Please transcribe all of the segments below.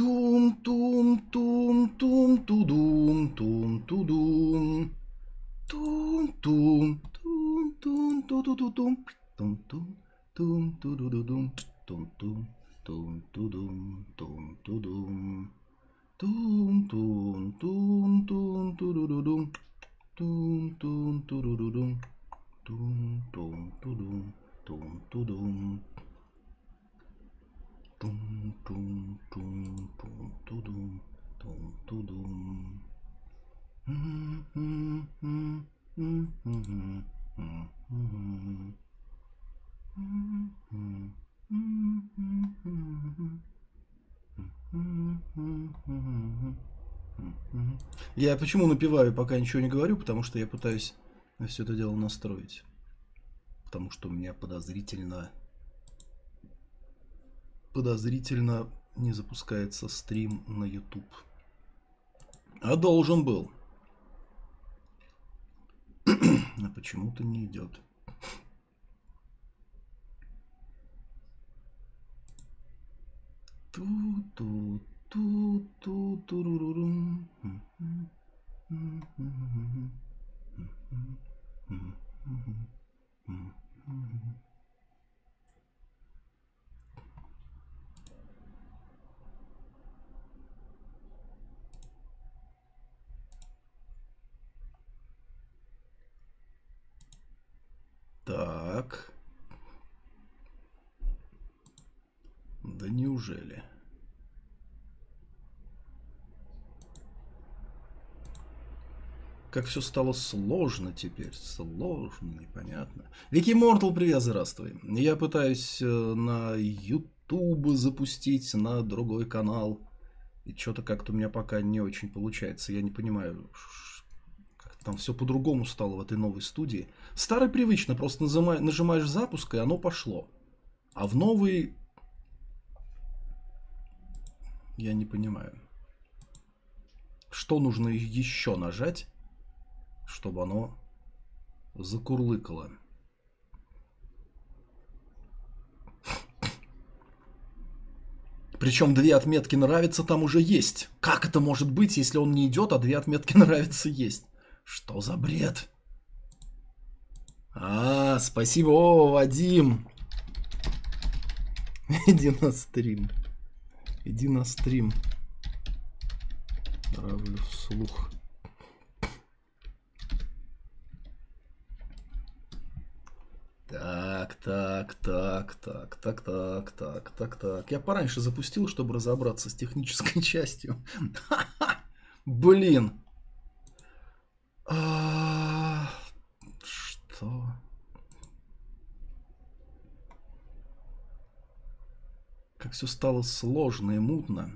Тум тум тум тум тудум тум тудум. Тум тум тум тум ту ту ту тум тум тум тум ту ду ду дум тум тум тум тудум тум тудум. Тум тум тум тум ту ду ду дум тум тум ту ду ду дум тум тум тудум тум тудум. Тум тум тум тум тудум тум тудум. Я почему напиваю, пока ничего не говорю, потому что я пытаюсь все это дело настроить. Потому что у меня подозрительно подозрительно не запускается стрим на YouTube. А должен был. А почему-то не идет. Ту-ту-ту-ту-турурум. Так. Да неужели? Как все стало сложно теперь. Сложно, непонятно. Вики Мортал, привет, здравствуй. Я пытаюсь э, на YouTube запустить на другой канал. И что-то как-то у меня пока не очень получается. Я не понимаю, там все по-другому стало в этой новой студии. Старый привычно, просто нажимаешь, запуск, и оно пошло. А в новый... Я не понимаю. Что нужно еще нажать, чтобы оно закурлыкало? Причем две отметки нравится там уже есть. Как это может быть, если он не идет, а две отметки нравится есть? Что за бред? А, спасибо, о, Вадим. Иди на стрим. Иди на стрим. Нравлю вслух. Так, так, так, так, так, так, так, так, так. Я пораньше запустил, чтобы разобраться с технической частью. Блин. А, что? Как все стало сложно и мутно.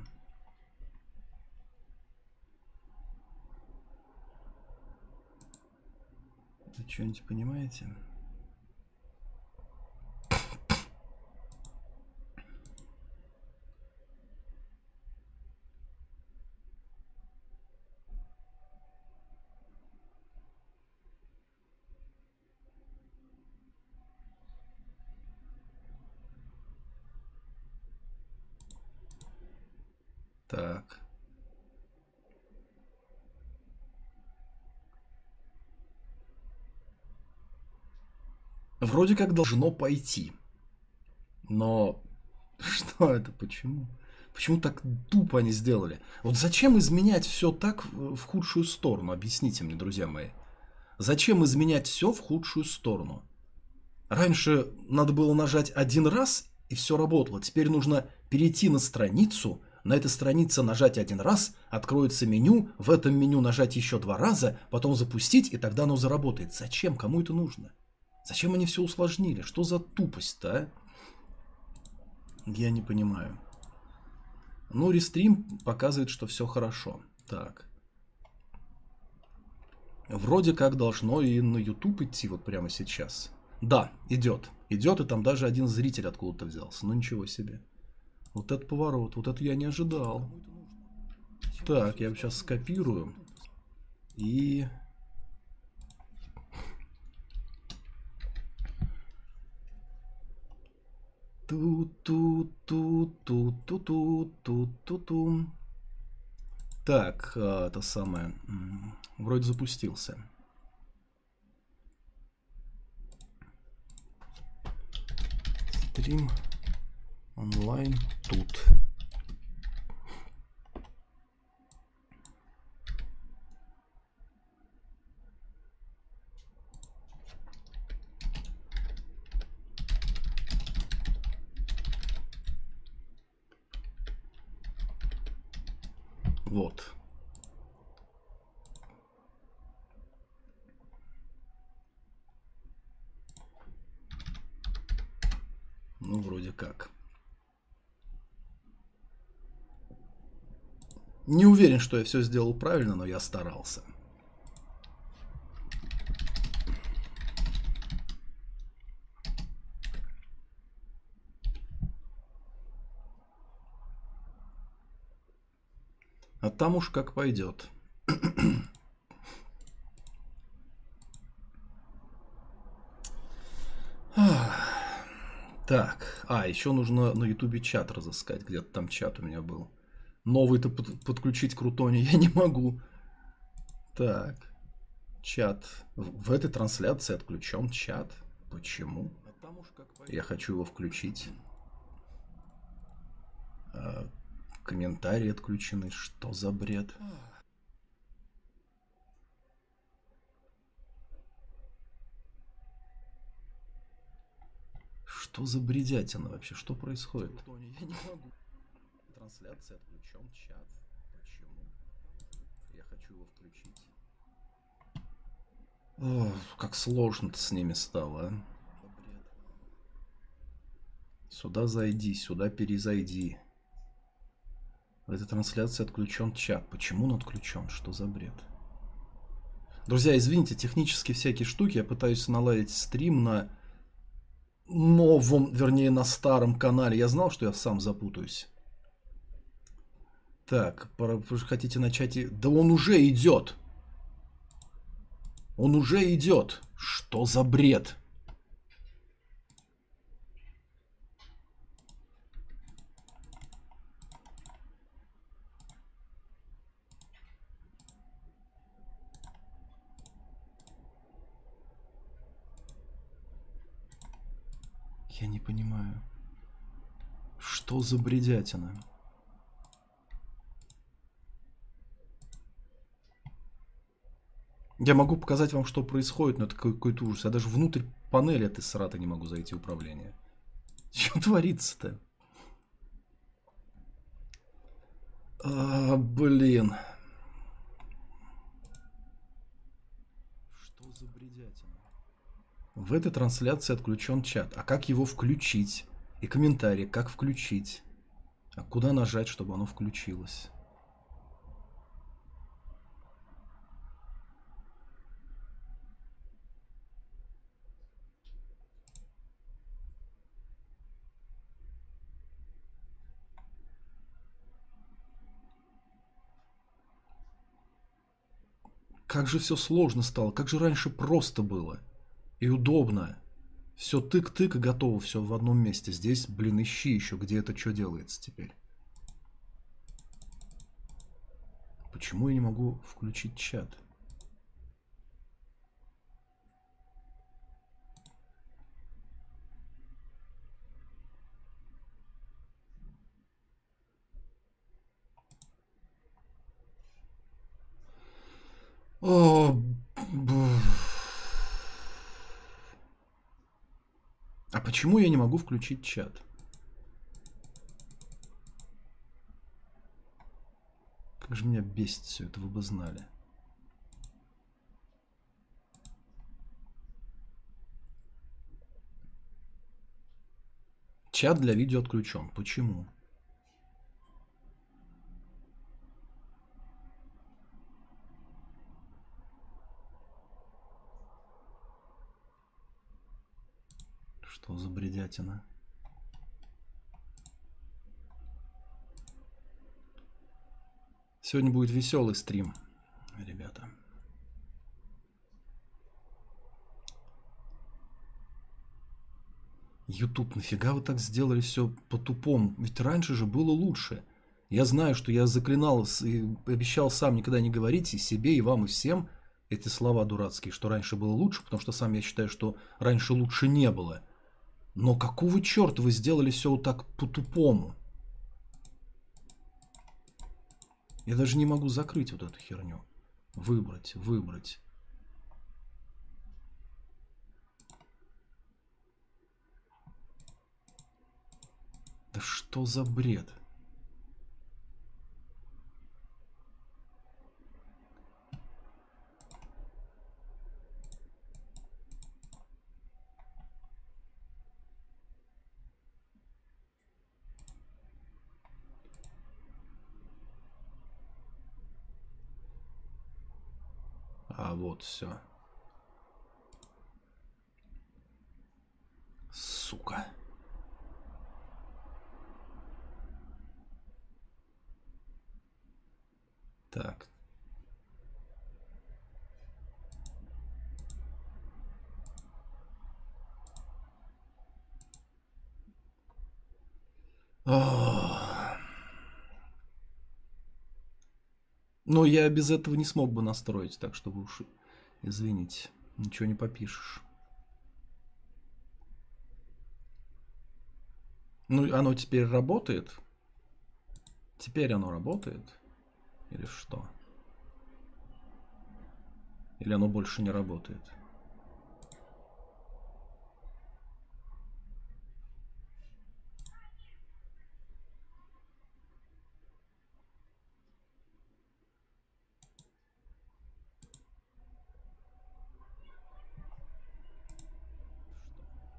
Вы что-нибудь понимаете? Так. Вроде как должно пойти. Но что это? Почему? Почему так тупо они сделали? Вот зачем изменять все так в худшую сторону? Объясните мне, друзья мои. Зачем изменять все в худшую сторону? Раньше надо было нажать один раз и все работало. Теперь нужно перейти на страницу, на этой странице нажать один раз, откроется меню, в этом меню нажать еще два раза, потом запустить, и тогда оно заработает. Зачем? Кому это нужно? Зачем они все усложнили? Что за тупость-то, а? Я не понимаю. Ну, рестрим показывает, что все хорошо. Так. Вроде как должно и на YouTube идти вот прямо сейчас. Да, идет. Идет, и там даже один зритель откуда-то взялся. Ну ничего себе. Вот этот поворот, вот это я не ожидал. Так, я сейчас скопирую. И... Ту-ту-ту-ту-ту-ту-ту. Так, а, это самое. Вроде запустился. Стрим онлайн тут. Вот. Ну, вроде как. Не уверен, что я все сделал правильно, но я старался. Там уж как пойдет. Так, а, еще нужно на ютубе чат разыскать, где-то там чат у меня был. Новый-то под, подключить к Рутоне я не могу. Так, чат. В, в этой трансляции отключен чат. Почему? Я хочу его включить. Комментарии отключены. Что за бред? Что за бредятина вообще? Что происходит? Я не могу. Трансляция отключен, чат. Почему? Я хочу его включить. О, как сложно с ними стало, а? Сюда зайди, сюда перезайди. В этой трансляции отключен чат. Почему он отключен? Что за бред? Друзья, извините, технические всякие штуки. Я пытаюсь наладить стрим на новом, вернее, на старом канале. Я знал, что я сам запутаюсь. Так, вы же хотите начать... Да он уже идет. Он уже идет. Что за бред? Я не понимаю. Что за бредятина? Я могу показать вам, что происходит, но это какой-то ужас. Я даже внутрь панели этой сраты не могу зайти управление. Что творится-то? А, блин. В этой трансляции отключен чат. А как его включить? И комментарии, как включить? А куда нажать, чтобы оно включилось? Как же все сложно стало, как же раньше просто было и удобно. Все тык-тык и готово, все в одном месте. Здесь, блин, ищи еще, где это что делается теперь. Почему я не могу включить чат? О, а почему я не могу включить чат? Как же меня бесит все это, вы бы знали. Чат для видео отключен. Почему? Что за бредятина? Сегодня будет веселый стрим, ребята. YouTube, нафига вы так сделали все по-тупому? Ведь раньше же было лучше. Я знаю, что я заклинал и обещал сам никогда не говорить и себе, и вам, и всем эти слова дурацкие, что раньше было лучше, потому что сам я считаю, что раньше лучше не было. Но какого черта вы сделали все вот так по-тупому? Я даже не могу закрыть вот эту херню. Выбрать, выбрать. Да что за бред? А вот все. Сука. Так. Но я без этого не смог бы настроить, так что вы уж извините, ничего не попишешь. Ну, оно теперь работает. Теперь оно работает. Или что? Или оно больше не работает?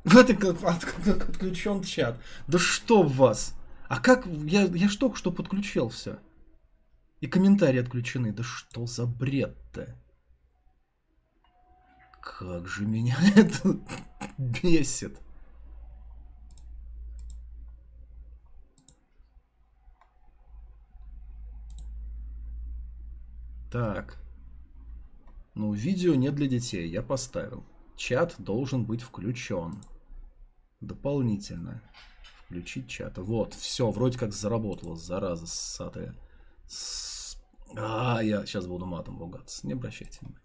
В этой отключен чат. Да что в вас? А как? Я, я ж только что подключил все. И комментарии отключены. Да что за бред-то? Как же меня это бесит. Так. Ну, видео не для детей, я поставил. Чат должен быть включен. Дополнительно. Включить чат. Вот, все, вроде как заработало, зараза ссатая. А, я сейчас буду матом ругаться. Не обращайте внимания.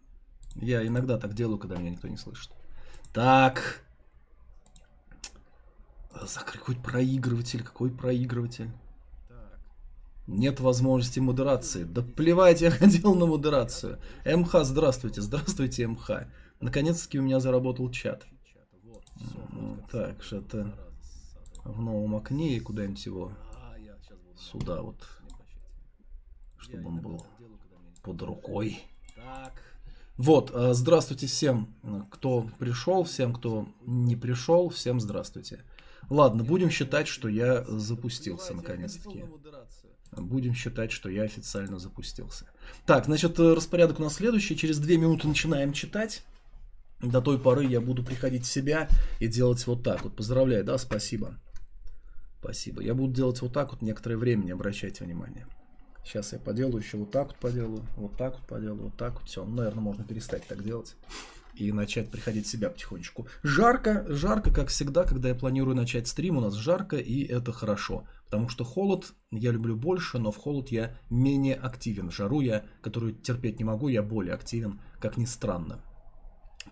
Я иногда так делаю, когда меня никто не слышит. Так. Закрыть хоть проигрыватель. Какой проигрыватель? Нет возможности модерации. Да плевать, я ходил на модерацию. МХ, здравствуйте. Здравствуйте, МХ. Наконец-таки у меня заработал чат. Так, что-то в новом окне и куда-нибудь его сюда вот чтобы он был под рукой. Вот, э, здравствуйте всем, кто пришел, всем, кто не пришел, всем здравствуйте. Ладно, будем считать, что я запустился наконец-таки. Будем считать, что я официально запустился. Так, значит, э, распорядок у нас следующий. Через две минуты начинаем читать. До той поры я буду приходить в себя и делать вот так вот. Поздравляю, да, спасибо. Спасибо. Я буду делать вот так вот некоторое время, не обращайте внимания. Сейчас я поделаю еще вот так вот поделаю, вот так вот поделаю, вот так вот. Все, ну, наверное, можно перестать так делать и начать приходить в себя потихонечку. Жарко, жарко, как всегда, когда я планирую начать стрим, у нас жарко, и это хорошо. Потому что холод я люблю больше, но в холод я менее активен. Жару я, которую терпеть не могу, я более активен, как ни странно.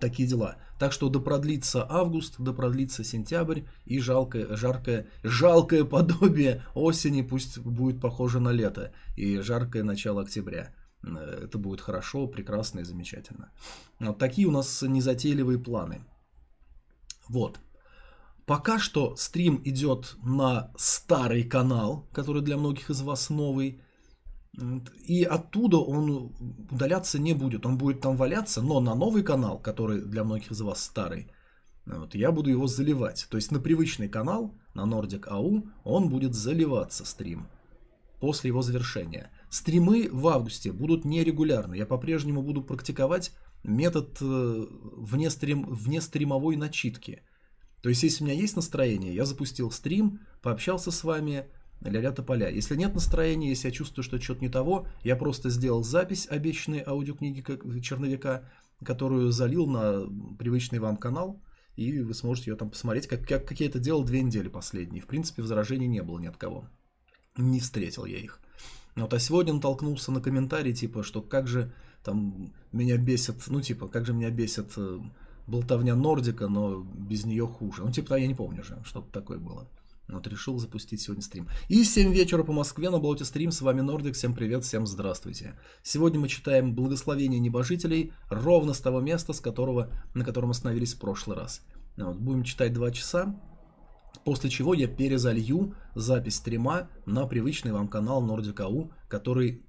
Такие дела. Так что да продлится август, да продлится сентябрь и жалкое, жаркое, жалкое подобие осени пусть будет похоже на лето и жаркое начало октября. Это будет хорошо, прекрасно и замечательно. Вот такие у нас незатейливые планы. Вот. Пока что стрим идет на старый канал, который для многих из вас новый. И оттуда он удаляться не будет. Он будет там валяться, но на новый канал, который для многих из вас старый, вот, я буду его заливать. То есть на привычный канал, на Nordic AU, он будет заливаться стрим после его завершения. Стримы в августе будут нерегулярны. Я по-прежнему буду практиковать метод э, вне, стрим, вне стримовой начитки. То есть, если у меня есть настроение, я запустил стрим, пообщался с вами, ля-ля тополя. Если нет настроения, если я чувствую, что что-то не того, я просто сделал запись обещанной аудиокниги черновика, которую залил на привычный вам канал, и вы сможете ее там посмотреть, как, как, как я это делал две недели последние. В принципе, возражений не было ни от кого. Не встретил я их. Вот, а сегодня натолкнулся на комментарий, типа, что как же там меня бесит, ну, типа, как же меня бесит э, болтовня Нордика, но без нее хуже. Ну, типа, я не помню же, что-то такое было. Вот решил запустить сегодня стрим. И 7 вечера по Москве на болоте стрим. С вами Нордик. Всем привет, всем здравствуйте. Сегодня мы читаем благословение небожителей ровно с того места, с которого, на котором остановились в прошлый раз. Вот, будем читать 2 часа. После чего я перезалью запись стрима на привычный вам канал Нордик.ау, который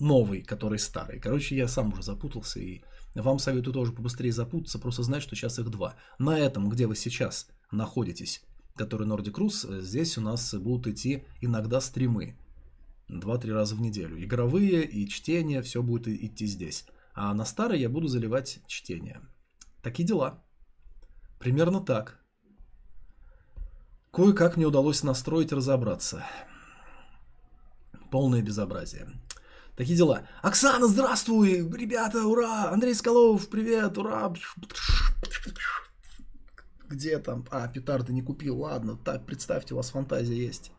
новый, который старый. Короче, я сам уже запутался и вам советую тоже побыстрее запутаться, просто знать, что сейчас их два. На этом, где вы сейчас находитесь, который Nordic Cruise, э, здесь у нас будут идти иногда стримы. Два-три раза в неделю. Игровые и чтение, все будет идти здесь. А на старой я буду заливать чтение. Такие дела. Примерно так. Кое-как мне удалось настроить, разобраться. Полное безобразие. Такие дела. Оксана, здравствуй! Ребята, ура! Андрей Скалов, привет, ура! Где там, а, петарды не купил, ладно, так, представьте, у вас фантазия есть.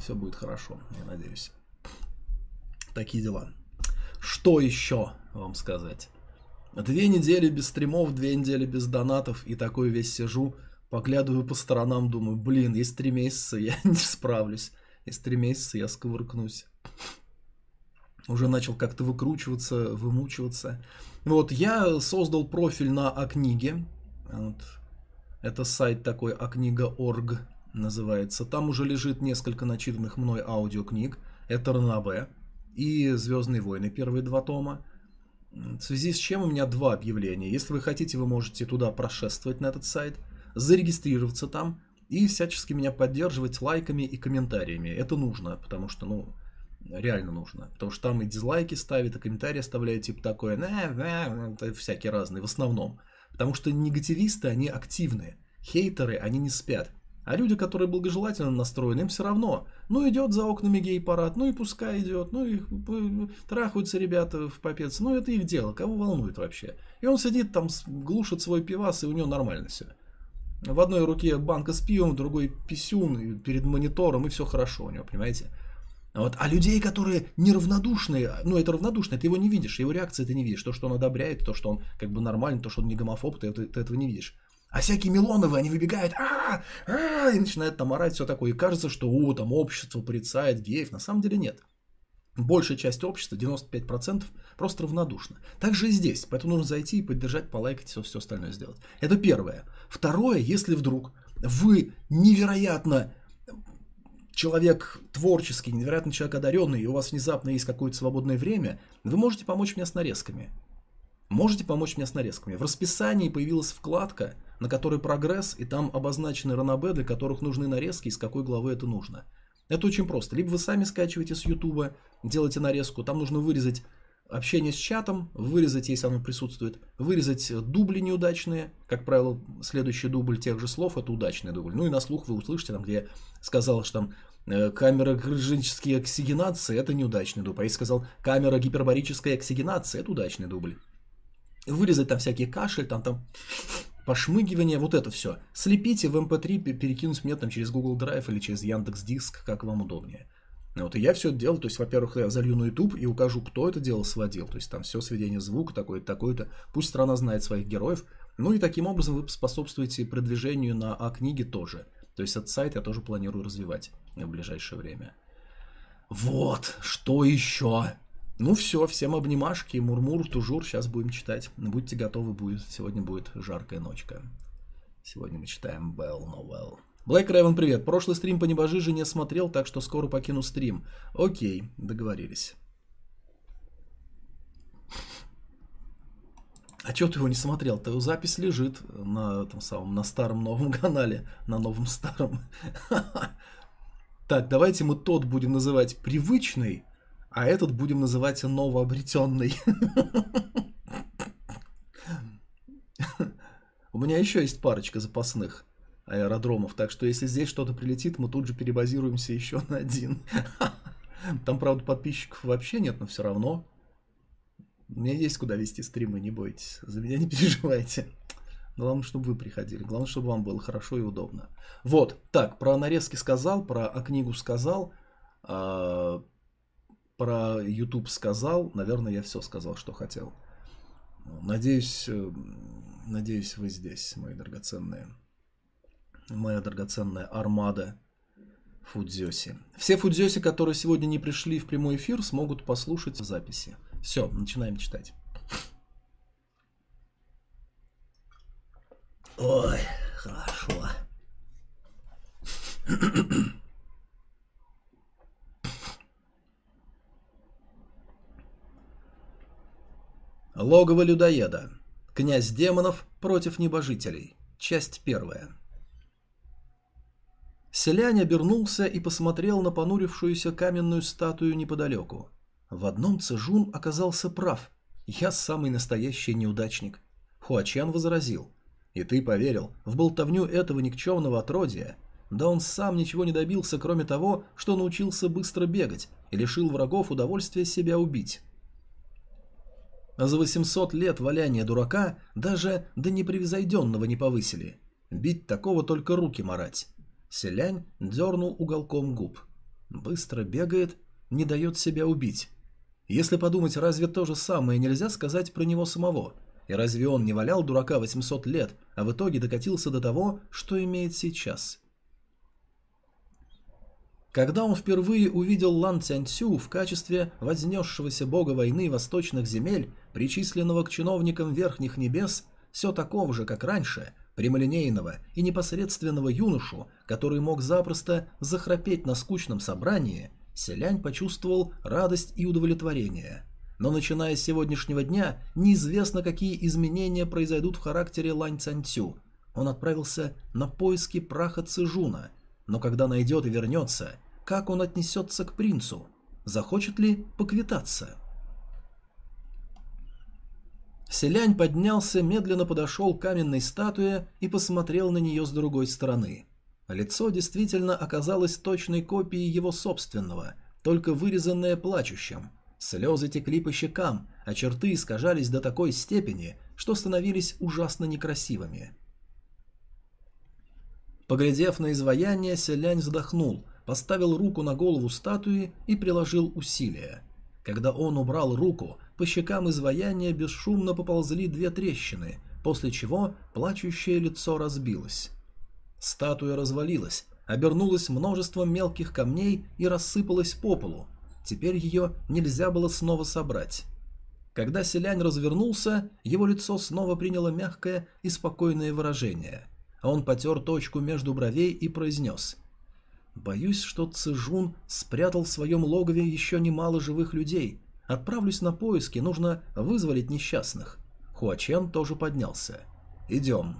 Все будет хорошо, я надеюсь. Такие дела. Что еще вам сказать? Две недели без стримов, две недели без донатов, и такой весь сижу, поглядываю по сторонам, думаю, блин, есть три месяца, я не справлюсь. Есть три месяца, я сковыркнусь. Уже начал как-то выкручиваться, вымучиваться. Вот, я создал профиль на Акниге. Вот, это сайт такой акнига.орг называется. Там уже лежит несколько начитанных мной аудиокниг. Это РНБ и Звездные войны, первые два тома. В связи с чем у меня два объявления. Если вы хотите, вы можете туда прошествовать на этот сайт, зарегистрироваться там и всячески меня поддерживать лайками и комментариями. Это нужно, потому что, ну, реально нужно. Потому что там и дизлайки ставят, и комментарии оставляют, типа такое, на, всякие разные, в основном. Потому что негативисты, они активные. Хейтеры, они не спят. А люди, которые благожелательно настроены, им все равно. Ну, идет за окнами гей-парад, ну и пускай идет, ну и трахаются ребята в попец, ну это их дело, кого волнует вообще. И он сидит там, глушит свой пивас, и у него нормально все. В одной руке банка с пивом, в другой писюн перед монитором, и все хорошо у него, понимаете? Вот. А людей, которые неравнодушные, ну это равнодушно, ты его не видишь, его реакции ты не видишь. То, что он одобряет, то, что он как бы нормальный, то, что он не гомофоб, ты, ты, ты этого не видишь. А всякие Милоновы, они выбегают, а, а, и начинают там орать, все такое. И кажется, что, о, там общество порицает геев. На самом деле нет. Большая часть общества, 95%, просто равнодушна. Так же и здесь. Поэтому нужно зайти и поддержать, полайкать, все, все остальное сделать. Это первое. Второе, если вдруг вы невероятно человек творческий, невероятно человек одаренный, и у вас внезапно есть какое-то свободное время, вы можете помочь мне с нарезками. Можете помочь мне с нарезками. В расписании появилась вкладка, на которой прогресс, и там обозначены ранобе, для которых нужны нарезки, из какой главы это нужно. Это очень просто. Либо вы сами скачиваете с Ютуба, делаете нарезку, там нужно вырезать общение с чатом, вырезать, если оно присутствует, вырезать дубли неудачные, как правило, следующий дубль тех же слов это удачный дубль. Ну и на слух вы услышите, там, где я сказал, что там камера грыженческой оксигенации это неудачный дубль. А я сказал камера гипербарической оксигенации это удачный дубль. Вырезать там всякие кашель, там, там пошмыгивание, вот это все. Слепите в MP3, эм перекинуть мне там через Google Drive или через Яндекс Диск, как вам удобнее. Вот, и я все это делал, то есть, во-первых, я залью на YouTube и укажу, кто это дело сводил, то есть там все сведение звука такое-то, такое-то, пусть страна знает своих героев, ну и таким образом вы способствуете продвижению на А-книге тоже, то есть этот сайт я тоже планирую развивать в ближайшее время. Вот, что еще? Ну все, всем обнимашки, мурмур, тужур, сейчас будем читать. Будьте готовы, будет, сегодня будет жаркая ночка. Сегодня мы читаем Bell Novel. Блэк Ревен, привет. Прошлый стрим по небожиже не смотрел, так что скоро покину стрим. Окей, договорились. А что ты его не смотрел? Ты запись лежит на этом самом, на старом новом канале, на новом старом. Так, давайте мы тот будем называть привычный, а этот будем называть новообретенный. У меня еще есть парочка запасных аэродромов. Так что если здесь что-то прилетит, мы тут же перебазируемся еще на один. Там, правда, подписчиков вообще нет, но все равно. У меня есть куда вести стримы, не бойтесь. За меня не переживайте. Главное, чтобы вы приходили. Главное, чтобы вам было хорошо и удобно. Вот, так, про нарезки сказал, про а книгу сказал, э, про YouTube сказал. Наверное, я все сказал, что хотел. Надеюсь, э, надеюсь, вы здесь, мои драгоценные. Моя драгоценная армада Фудзёси. Все Фудзёси, которые сегодня не пришли в прямой эфир, смогут послушать записи. Все, начинаем читать. Ой, хорошо. Логово людоеда. Князь демонов против небожителей. Часть первая. Селянь обернулся и посмотрел на понурившуюся каменную статую неподалеку. В одном Цежун оказался прав. Я самый настоящий неудачник. Хуачан возразил. И ты поверил в болтовню этого никчемного отродья? Да он сам ничего не добился, кроме того, что научился быстро бегать и лишил врагов удовольствия себя убить. За 800 лет валяния дурака даже до непревзойденного не повысили. Бить такого только руки марать. Селянь дернул уголком губ. Быстро бегает, не дает себя убить. Если подумать, разве то же самое нельзя сказать про него самого? И разве он не валял дурака 800 лет, а в итоге докатился до того, что имеет сейчас? Когда он впервые увидел Лан Цянцю в качестве вознесшегося бога войны восточных земель, причисленного к чиновникам верхних небес, все такого же, как раньше, прямолинейного и непосредственного юношу, который мог запросто захрапеть на скучном собрании, Селянь почувствовал радость и удовлетворение. Но начиная с сегодняшнего дня, неизвестно, какие изменения произойдут в характере Лань Цанцю. Он отправился на поиски праха Цижуна, но когда найдет и вернется, как он отнесется к принцу? Захочет ли поквитаться? Селянь поднялся, медленно подошел к каменной статуе и посмотрел на нее с другой стороны. Лицо действительно оказалось точной копией его собственного, только вырезанное плачущим. Слезы текли по щекам, а черты искажались до такой степени, что становились ужасно некрасивыми. Поглядев на изваяние, Селянь вздохнул, поставил руку на голову статуи и приложил усилия. Когда он убрал руку, по щекам изваяния бесшумно поползли две трещины, после чего плачущее лицо разбилось. Статуя развалилась, обернулась множеством мелких камней и рассыпалась по полу. Теперь ее нельзя было снова собрать. Когда селянь развернулся, его лицо снова приняло мягкое и спокойное выражение. А он потер точку между бровей и произнес. «Боюсь, что Цижун спрятал в своем логове еще немало живых людей, Отправлюсь на поиски, нужно вызволить несчастных. Хуачен тоже поднялся. Идем.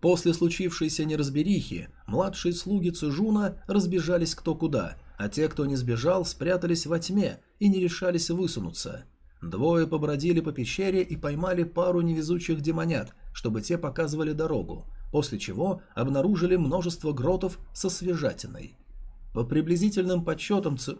После случившейся неразберихи, младшие слуги Цижуна разбежались кто куда, а те, кто не сбежал, спрятались во тьме и не решались высунуться. Двое побродили по пещере и поймали пару невезучих демонят, чтобы те показывали дорогу, после чего обнаружили множество гротов со свежатиной. По приблизительным подсчетам Ци...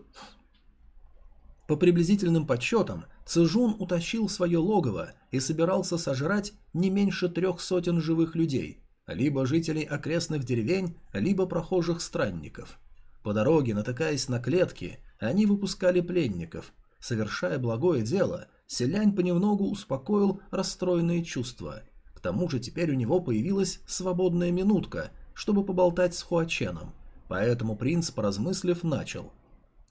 По приблизительным подсчетам, Цижун утащил свое логово и собирался сожрать не меньше трех сотен живых людей, либо жителей окрестных деревень, либо прохожих странников. По дороге, натыкаясь на клетки, они выпускали пленников. Совершая благое дело, селянь понемногу успокоил расстроенные чувства. К тому же теперь у него появилась свободная минутка, чтобы поболтать с Хуаченом. Поэтому принц, поразмыслив, начал.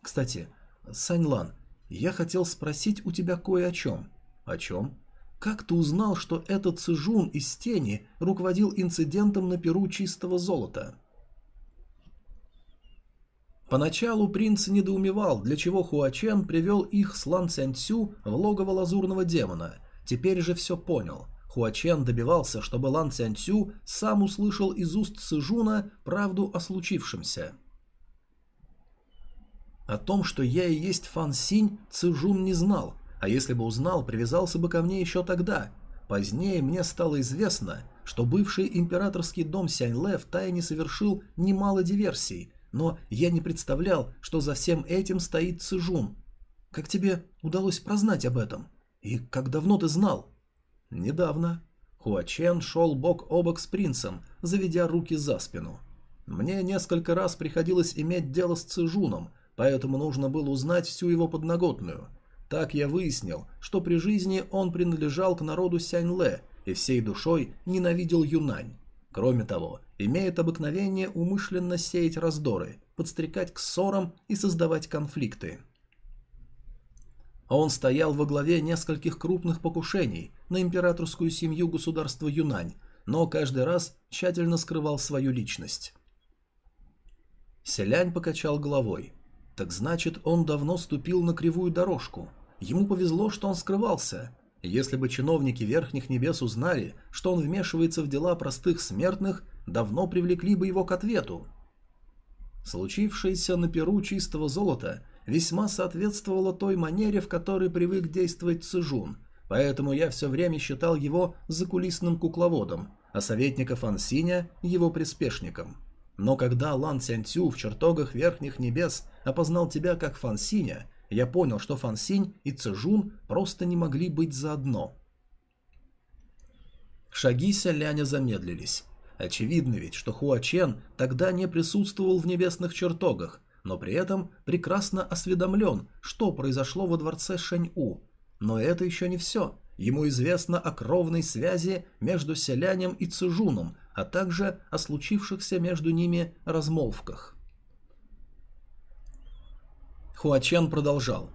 «Кстати, Саньлан, я хотел спросить у тебя кое о чем. О чем? Как ты узнал, что этот Цижун из тени руководил инцидентом на Перу чистого золота? Поначалу принц недоумевал, для чего Хуачен привел их с Лан Цянцю в логово лазурного демона. Теперь же все понял. Хуачен добивался, чтобы Лан Цянцю сам услышал из уст Цижуна правду о случившемся. О том, что я и есть Фан Синь, Цижун не знал, а если бы узнал, привязался бы ко мне еще тогда. Позднее мне стало известно, что бывший императорский дом Сяньле втайне совершил немало диверсий, но я не представлял, что за всем этим стоит Цижун. Как тебе удалось прознать об этом? И как давно ты знал? Недавно. Хуачен шел бок о бок с принцем, заведя руки за спину. Мне несколько раз приходилось иметь дело с Цижуном, поэтому нужно было узнать всю его подноготную. Так я выяснил, что при жизни он принадлежал к народу Сяньле и всей душой ненавидел Юнань. Кроме того, имеет обыкновение умышленно сеять раздоры, подстрекать к ссорам и создавать конфликты. Он стоял во главе нескольких крупных покушений на императорскую семью государства Юнань, но каждый раз тщательно скрывал свою личность. Селянь покачал головой. Так значит, он давно ступил на кривую дорожку. Ему повезло, что он скрывался. Если бы чиновники Верхних Небес узнали, что он вмешивается в дела простых смертных, давно привлекли бы его к ответу. Случившееся на Перу чистого золота весьма соответствовало той манере, в которой привык действовать Цижун, поэтому я все время считал его закулисным кукловодом, а советника Фансиня – его приспешником. Но когда Лан Цянцю в чертогах Верхних Небес опознал тебя как Фансиня, я понял, что Фансинь и Цижун просто не могли быть заодно. Шаги Селяня замедлились. Очевидно ведь, что Хуачен тогда не присутствовал в небесных чертогах, но при этом прекрасно осведомлен, что произошло во дворце Шэнь-У. Но это еще не все. Ему известно о кровной связи между селянем и Цижуном, а также о случившихся между ними размолвках. Хуачен продолжал.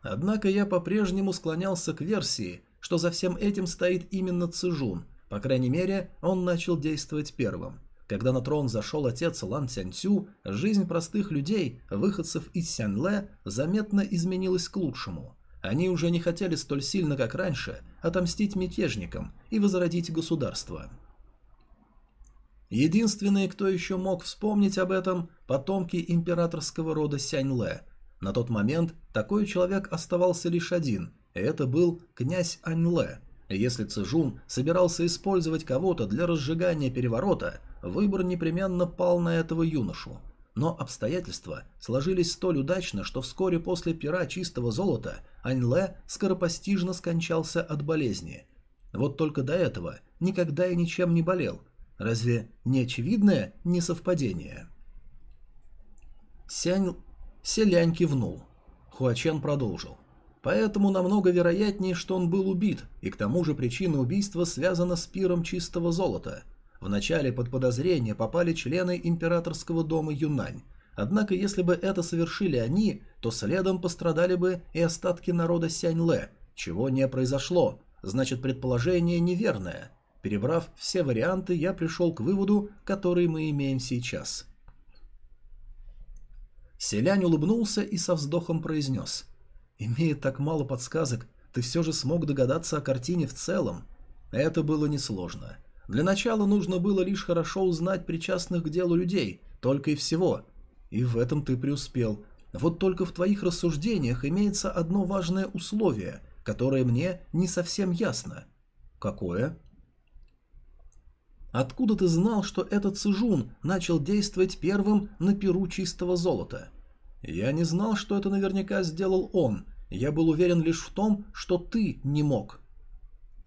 Однако я по-прежнему склонялся к версии, что за всем этим стоит именно Цижун, по крайней мере, он начал действовать первым. Когда на трон зашел отец Лан Цянцю, жизнь простых людей, выходцев из Сянле, заметно изменилась к лучшему. Они уже не хотели столь сильно, как раньше, отомстить мятежникам и возродить государство. Единственные, кто еще мог вспомнить об этом, потомки императорского рода Сяньле. На тот момент такой человек оставался лишь один, и это был князь Аньле. Если Цижун собирался использовать кого-то для разжигания переворота, выбор непременно пал на этого юношу. Но обстоятельства сложились столь удачно, что вскоре после пера чистого золота Аньле скоропостижно скончался от болезни. Вот только до этого никогда и ничем не болел. Разве не очевидное несовпадение? Сянь... Селянь кивнул. Хуачен продолжил. Поэтому намного вероятнее, что он был убит, и к тому же причина убийства связана с пиром чистого золота – Вначале под подозрение попали члены императорского дома Юнань. Однако, если бы это совершили они, то следом пострадали бы и остатки народа Сяньле, чего не произошло. Значит, предположение неверное. Перебрав все варианты, я пришел к выводу, который мы имеем сейчас. Селянь улыбнулся и со вздохом произнес. «Имея так мало подсказок, ты все же смог догадаться о картине в целом. Это было несложно. Для начала нужно было лишь хорошо узнать причастных к делу людей, только и всего. И в этом ты преуспел. Вот только в твоих рассуждениях имеется одно важное условие, которое мне не совсем ясно. Какое? Откуда ты знал, что этот Цижун начал действовать первым на перу чистого золота? Я не знал, что это наверняка сделал он. Я был уверен лишь в том, что ты не мог.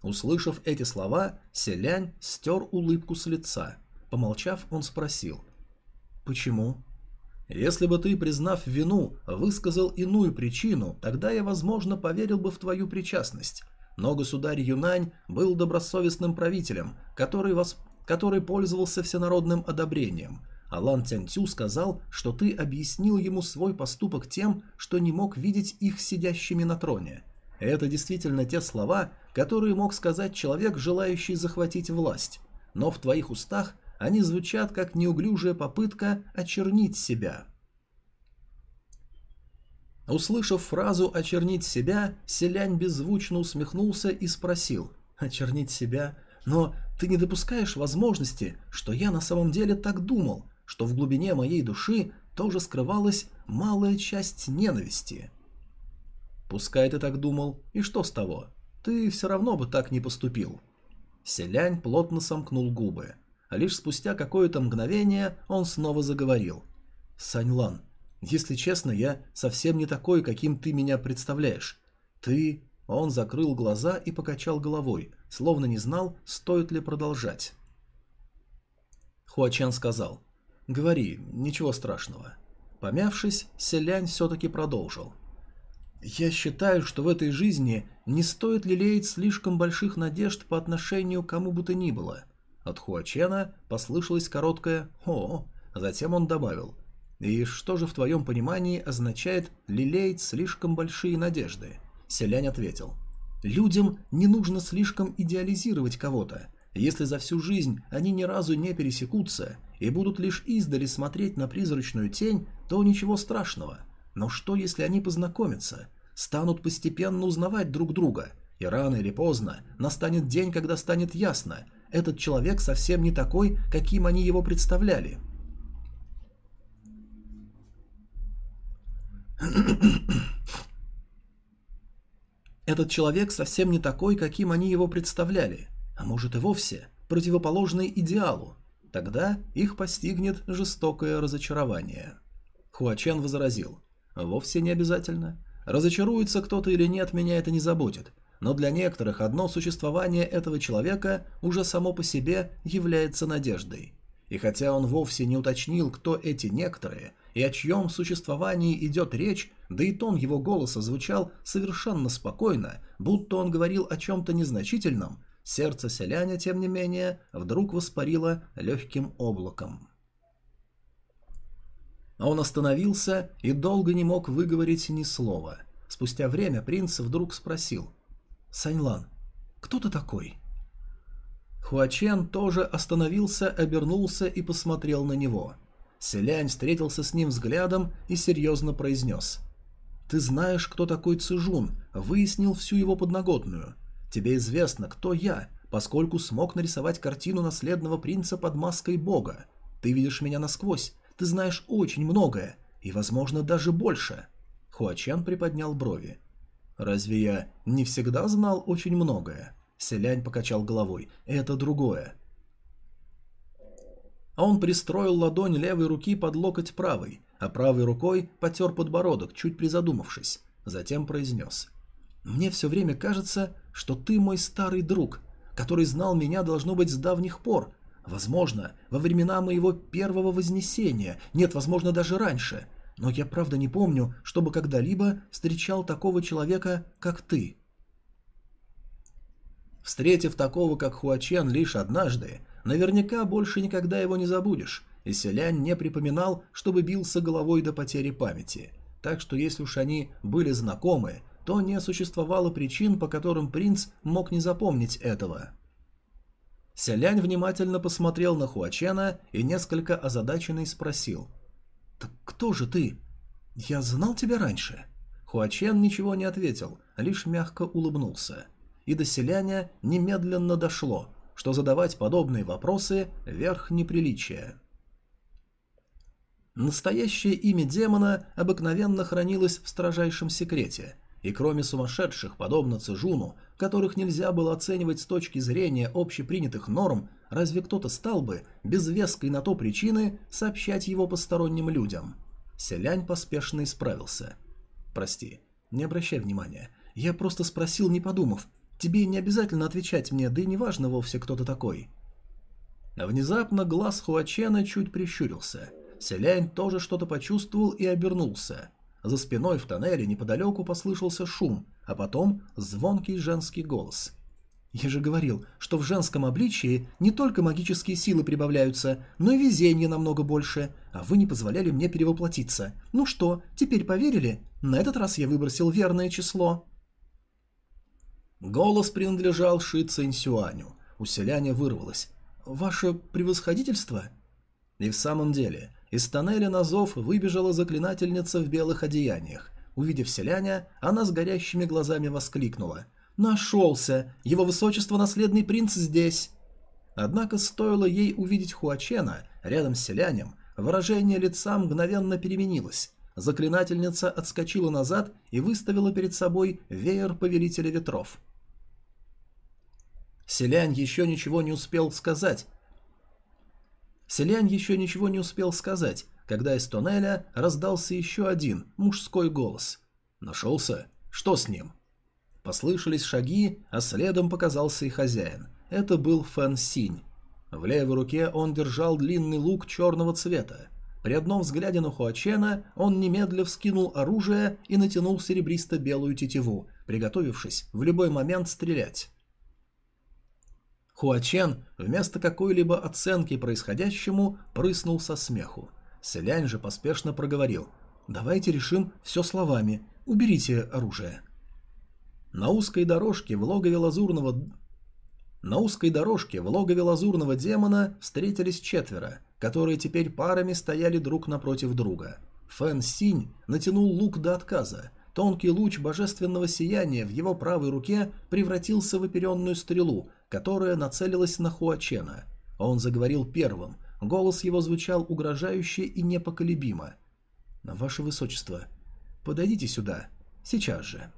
Услышав эти слова, Селянь стер улыбку с лица. Помолчав, он спросил. «Почему?» «Если бы ты, признав вину, высказал иную причину, тогда я, возможно, поверил бы в твою причастность. Но государь Юнань был добросовестным правителем, который, вос... который пользовался всенародным одобрением. Алан Тяньцю сказал, что ты объяснил ему свой поступок тем, что не мог видеть их сидящими на троне. Это действительно те слова, которые мог сказать человек, желающий захватить власть, но в твоих устах они звучат как неуглюжая попытка очернить себя. Услышав фразу «очернить себя», селянь беззвучно усмехнулся и спросил «очернить себя? Но ты не допускаешь возможности, что я на самом деле так думал, что в глубине моей души тоже скрывалась малая часть ненависти?» Пускай ты так думал, и что с того? Ты все равно бы так не поступил. Селянь плотно сомкнул губы. А лишь спустя какое-то мгновение он снова заговорил. «Саньлан, если честно, я совсем не такой, каким ты меня представляешь. Ты...» Он закрыл глаза и покачал головой, словно не знал, стоит ли продолжать. Хуачен сказал, «Говори, ничего страшного». Помявшись, Селянь все-таки продолжил. «Я считаю, что в этой жизни не стоит лелеять слишком больших надежд по отношению к кому бы то ни было». От Хуачена послышалось короткое «О», затем он добавил «И что же в твоем понимании означает лелеять слишком большие надежды?» Селянь ответил «Людям не нужно слишком идеализировать кого-то. Если за всю жизнь они ни разу не пересекутся и будут лишь издали смотреть на призрачную тень, то ничего страшного. Но что, если они познакомятся, станут постепенно узнавать друг друга, и рано или поздно настанет день, когда станет ясно, этот человек совсем не такой, каким они его представляли. Этот человек совсем не такой, каким они его представляли, а может и вовсе противоположный идеалу. Тогда их постигнет жестокое разочарование. Хуачен возразил. Вовсе не обязательно. Разочаруется кто-то или нет, меня это не заботит. Но для некоторых одно существование этого человека уже само по себе является надеждой. И хотя он вовсе не уточнил, кто эти некоторые и о чьем существовании идет речь, да и тон его голоса звучал совершенно спокойно, будто он говорил о чем-то незначительном, сердце селяня, тем не менее, вдруг воспарило легким облаком. Он остановился и долго не мог выговорить ни слова. Спустя время принц вдруг спросил. «Саньлан, кто ты такой?» Хуачен тоже остановился, обернулся и посмотрел на него. Селянь встретился с ним взглядом и серьезно произнес. «Ты знаешь, кто такой Цижун, выяснил всю его подноготную. Тебе известно, кто я, поскольку смог нарисовать картину наследного принца под маской бога. Ты видишь меня насквозь, ты знаешь очень многое, и, возможно, даже больше». Хуачен приподнял брови. «Разве я не всегда знал очень многое?» Селянь покачал головой. «Это другое». А он пристроил ладонь левой руки под локоть правой, а правой рукой потер подбородок, чуть призадумавшись. Затем произнес. «Мне все время кажется, что ты мой старый друг, который знал меня, должно быть, с давних пор, Возможно, во времена моего первого вознесения, нет, возможно, даже раньше. Но я правда не помню, чтобы когда-либо встречал такого человека, как ты. Встретив такого, как Хуачен, лишь однажды, наверняка больше никогда его не забудешь, и селянь не припоминал, чтобы бился головой до потери памяти. Так что если уж они были знакомы, то не существовало причин, по которым принц мог не запомнить этого. Сялянь внимательно посмотрел на Хуачена и несколько озадаченный спросил. «Так кто же ты? Я знал тебя раньше?» Хуачен ничего не ответил, лишь мягко улыбнулся. И до селяня немедленно дошло, что задавать подобные вопросы – верх неприличия. Настоящее имя демона обыкновенно хранилось в строжайшем секрете, и кроме сумасшедших, подобно Цежуну, которых нельзя было оценивать с точки зрения общепринятых норм, разве кто-то стал бы, без веской на то причины, сообщать его посторонним людям? Селянь поспешно исправился. «Прости, не обращай внимания. Я просто спросил, не подумав. Тебе не обязательно отвечать мне, да и не важно вовсе, кто ты такой». Внезапно глаз Хуачена чуть прищурился. Селянь тоже что-то почувствовал и обернулся. За спиной в тоннеле неподалеку послышался шум, а потом звонкий женский голос. «Я же говорил, что в женском обличии не только магические силы прибавляются, но и везение намного больше, а вы не позволяли мне перевоплотиться. Ну что, теперь поверили? На этот раз я выбросил верное число». Голос принадлежал Ши Цинсюаню. У селяня вырвалось. «Ваше превосходительство?» И в самом деле, из тоннеля на зов выбежала заклинательница в белых одеяниях. Увидев селяня, она с горящими глазами воскликнула. «Нашелся! Его высочество наследный принц здесь!» Однако стоило ей увидеть Хуачена рядом с селянем, выражение лица мгновенно переменилось. Заклинательница отскочила назад и выставила перед собой веер повелителя ветров. Селянь еще ничего не успел сказать. Селянь еще ничего не успел сказать, когда из тоннеля раздался еще один мужской голос. «Нашелся? Что с ним?» Послышались шаги, а следом показался и хозяин. Это был Фэн Синь. В левой руке он держал длинный лук черного цвета. При одном взгляде на Хуачена он немедленно вскинул оружие и натянул серебристо-белую тетиву, приготовившись в любой момент стрелять. Хуачен вместо какой-либо оценки происходящему прыснул со смеху. Селянь же поспешно проговорил «Давайте решим все словами, уберите оружие». На узкой дорожке в логове лазурного... На узкой дорожке в логове лазурного демона встретились четверо, которые теперь парами стояли друг напротив друга. Фэн Синь натянул лук до отказа. Тонкий луч божественного сияния в его правой руке превратился в оперенную стрелу, которая нацелилась на Хуачена. Он заговорил первым. Голос его звучал угрожающе и непоколебимо. «Ваше Высочество, подойдите сюда. Сейчас же».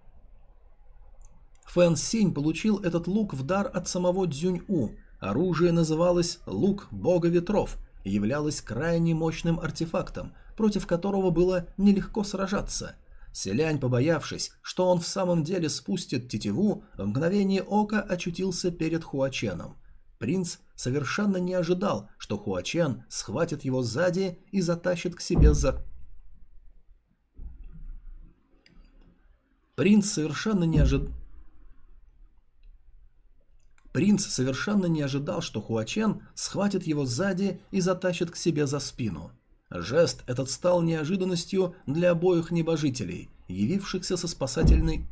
Фэн Синь получил этот лук в дар от самого Цзюнь-У. Оружие называлось «Лук Бога Ветров» и являлось крайне мощным артефактом, против которого было нелегко сражаться. Селянь, побоявшись, что он в самом деле спустит тетиву, в мгновение ока очутился перед Хуаченом. Принц совершенно не ожидал, что Хуачен схватит его сзади и затащит к себе за... Принц совершенно не ожидал... Принц совершенно не ожидал, что Хуачен схватит его сзади и затащит к себе за спину. Жест этот стал неожиданностью для обоих небожителей, явившихся со спасательной...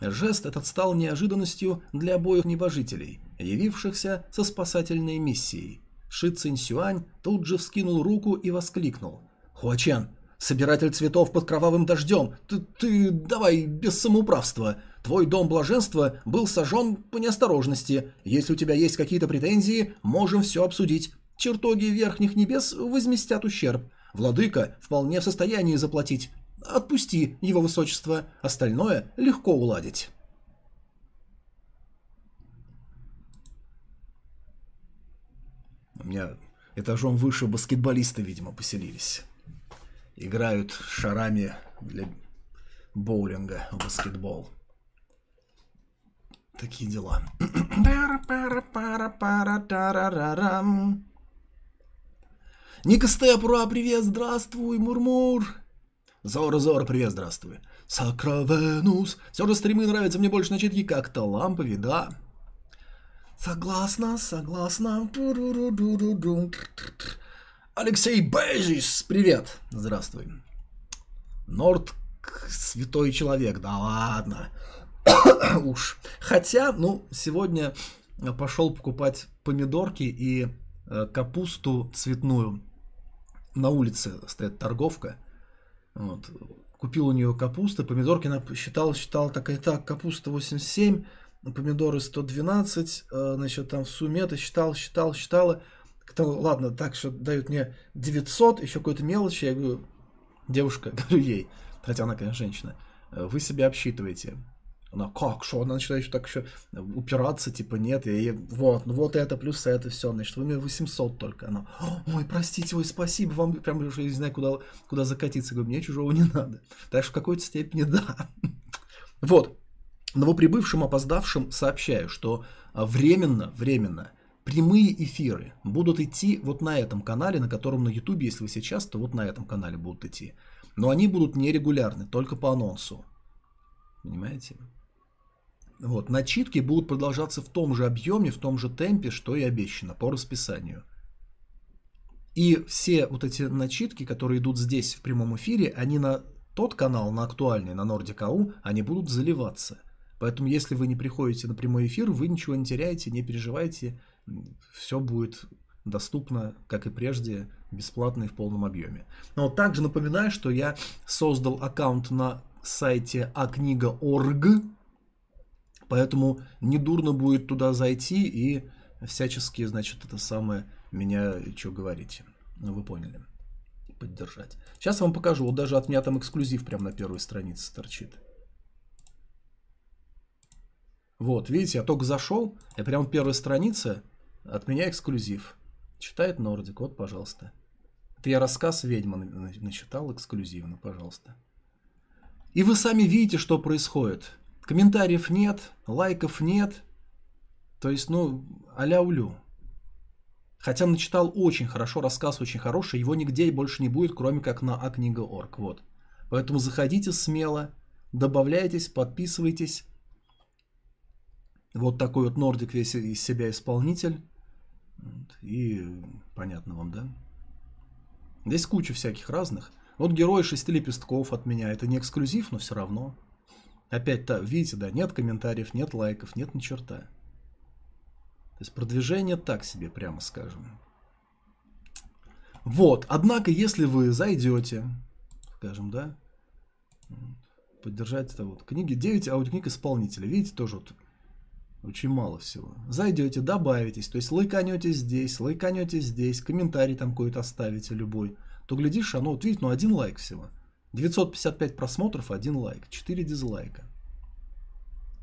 Жест этот стал неожиданностью для обоих небожителей, явившихся со спасательной миссией. Ши Цинь Сюань тут же вскинул руку и воскликнул. «Хуачен, собиратель цветов под кровавым дождем, ты, ты давай без самоуправства. Твой дом блаженства был сожжен по неосторожности. Если у тебя есть какие-то претензии, можем все обсудить. Чертоги верхних небес возместят ущерб. Владыка вполне в состоянии заплатить. Отпусти его высочество. Остальное легко уладить. У меня этажом выше баскетболисты, видимо, поселились. Играют шарами для боулинга в баскетбол. Такие дела. Ника Степура, привет, здравствуй, Мурмур. Зора, Зора, привет, здравствуй. Сакравенус. Все же стримы нравятся мне больше начитки как-то лампови, да. Согласна, согласна. Алексей Бейжис, привет. Здравствуй. Норд святой человек, да ладно. Уж. Хотя, ну, сегодня пошел покупать помидорки и э, капусту цветную. На улице стоит торговка. Вот. Купил у нее капусту, помидорки, она считала, считала, такая, так, капуста 87, помидоры 112, э, значит, там в сумме это считал, считал, считала. Ладно, так что дают мне 900, еще какой-то мелочи, я говорю, девушка, говорю ей, хотя она, конечно, женщина, «Э, вы себя обсчитываете. Она, как, что? Она начинает еще так еще упираться, типа, нет, и вот, ну вот это, плюс это, все, значит, вы мне 800 только. Она, ой, простите, ой, спасибо, вам прям уже не знаю, куда, куда закатиться. Говорю, мне чужого не надо. Так что в какой-то степени да. Вот, новоприбывшим опоздавшим сообщаю, что а, временно, временно прямые эфиры будут идти вот на этом канале, на котором на YouTube, если вы сейчас, то вот на этом канале будут идти. Но они будут нерегулярны, только по анонсу. Понимаете? Вот, начитки будут продолжаться в том же объеме, в том же темпе, что и обещано, по расписанию. И все вот эти начитки, которые идут здесь в прямом эфире, они на тот канал, на актуальный, на Nordic.au, они будут заливаться. Поэтому, если вы не приходите на прямой эфир, вы ничего не теряете, не переживайте. Все будет доступно, как и прежде, бесплатно и в полном объеме. Но также напоминаю, что я создал аккаунт на сайте акнига.орг, Поэтому недурно будет туда зайти и всячески, значит, это самое меня, что говорите. Ну, вы поняли. Поддержать. Сейчас вам покажу. Вот даже от меня там эксклюзив прямо на первой странице торчит. Вот, видите, я только зашел, и прямо первая страница, от меня эксклюзив. Читает Нордик, вот, пожалуйста. Это я рассказ «Ведьма» начитал эксклюзивно, пожалуйста. И вы сами видите, что происходит. Комментариев нет, лайков нет. То есть, ну, а-ля улю. Хотя начитал очень хорошо, рассказ очень хороший, его нигде больше не будет, кроме как на акнига.орг. Вот. Поэтому заходите смело, добавляйтесь, подписывайтесь. Вот такой вот Нордик весь из себя исполнитель. И понятно вам, да? Здесь куча всяких разных. Вот герой шести лепестков от меня. Это не эксклюзив, но все равно. Опять-то, видите, да, нет комментариев, нет лайков, нет ни черта. То есть продвижение так себе, прямо скажем. Вот, однако, если вы зайдете, скажем, да, поддержать это вот книги, 9 аудиокниг исполнителя, видите, тоже вот очень мало всего. Зайдете, добавитесь, то есть лайканете здесь, лайканете здесь, комментарий там какой-то оставите любой, то глядишь, оно, вот видите, ну один лайк всего. 955 просмотров, один лайк, 4 дизлайка.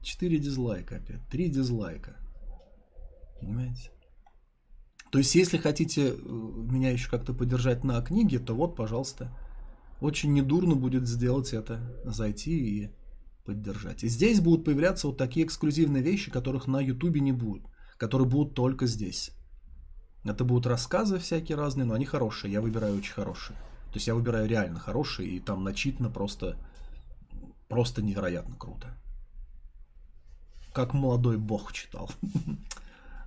4 дизлайка опять, 3 дизлайка. Понимаете? То есть, если хотите э, меня еще как-то поддержать на книге, то вот, пожалуйста, очень недурно будет сделать это, зайти и поддержать. И здесь будут появляться вот такие эксклюзивные вещи, которых на Ютубе не будет, которые будут только здесь. Это будут рассказы всякие разные, но они хорошие, я выбираю очень хорошие. То есть я выбираю реально хорошие, и там начитано просто, просто невероятно круто. Как молодой бог читал.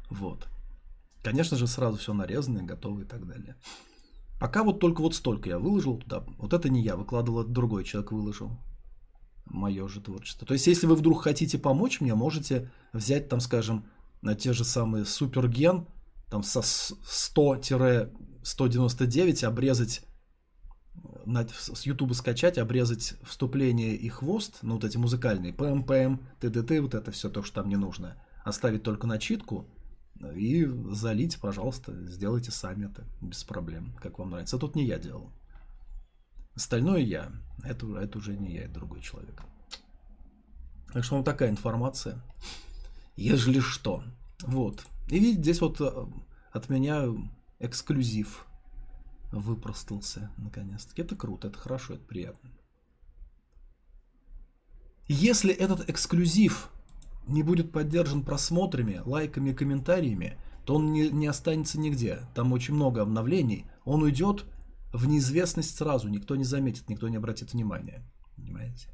Вот. Конечно же, сразу все нарезано, готово и так далее. Пока вот только вот столько я выложил туда. Вот это не я выкладывал, это другой человек выложил. Мое же творчество. То есть, если вы вдруг хотите помочь мне, можете взять там, скажем, на те же самые суперген, там со 100-199 обрезать на, с YouTube скачать, обрезать вступление и хвост, ну вот эти музыкальные, ПМ-ПМ, ТДТ, вот это все то, что там не нужно, оставить только начитку, и залить, пожалуйста, сделайте сами это без проблем, как вам нравится. А тут не я делал. Остальное я. Это, это уже не я, это другой человек. Так что вам такая информация. Ежели что. Вот. И видите, здесь вот э, от меня эксклюзив выпростался наконец-таки. Это круто, это хорошо, это приятно. Если этот эксклюзив не будет поддержан просмотрами, лайками, комментариями, то он не, не останется нигде. Там очень много обновлений. Он уйдет в неизвестность сразу. Никто не заметит, никто не обратит внимания. Понимаете?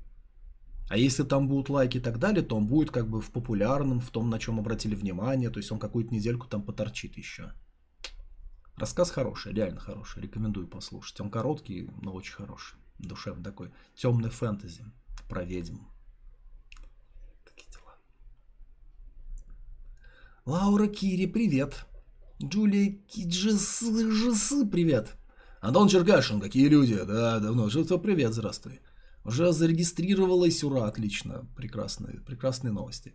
А если там будут лайки и так далее, то он будет как бы в популярном, в том, на чем обратили внимание. То есть он какую-то недельку там поторчит еще. Рассказ хороший, реально хороший. Рекомендую послушать. Он короткий, но очень хороший. Душевный такой. Темный фэнтези про ведьм. Лаура Кири, привет. Джулия Киджесы, привет. Антон Черкашин, какие люди, да, давно. Что, привет, здравствуй. Уже зарегистрировалась, ура, отлично, прекрасные, прекрасные новости.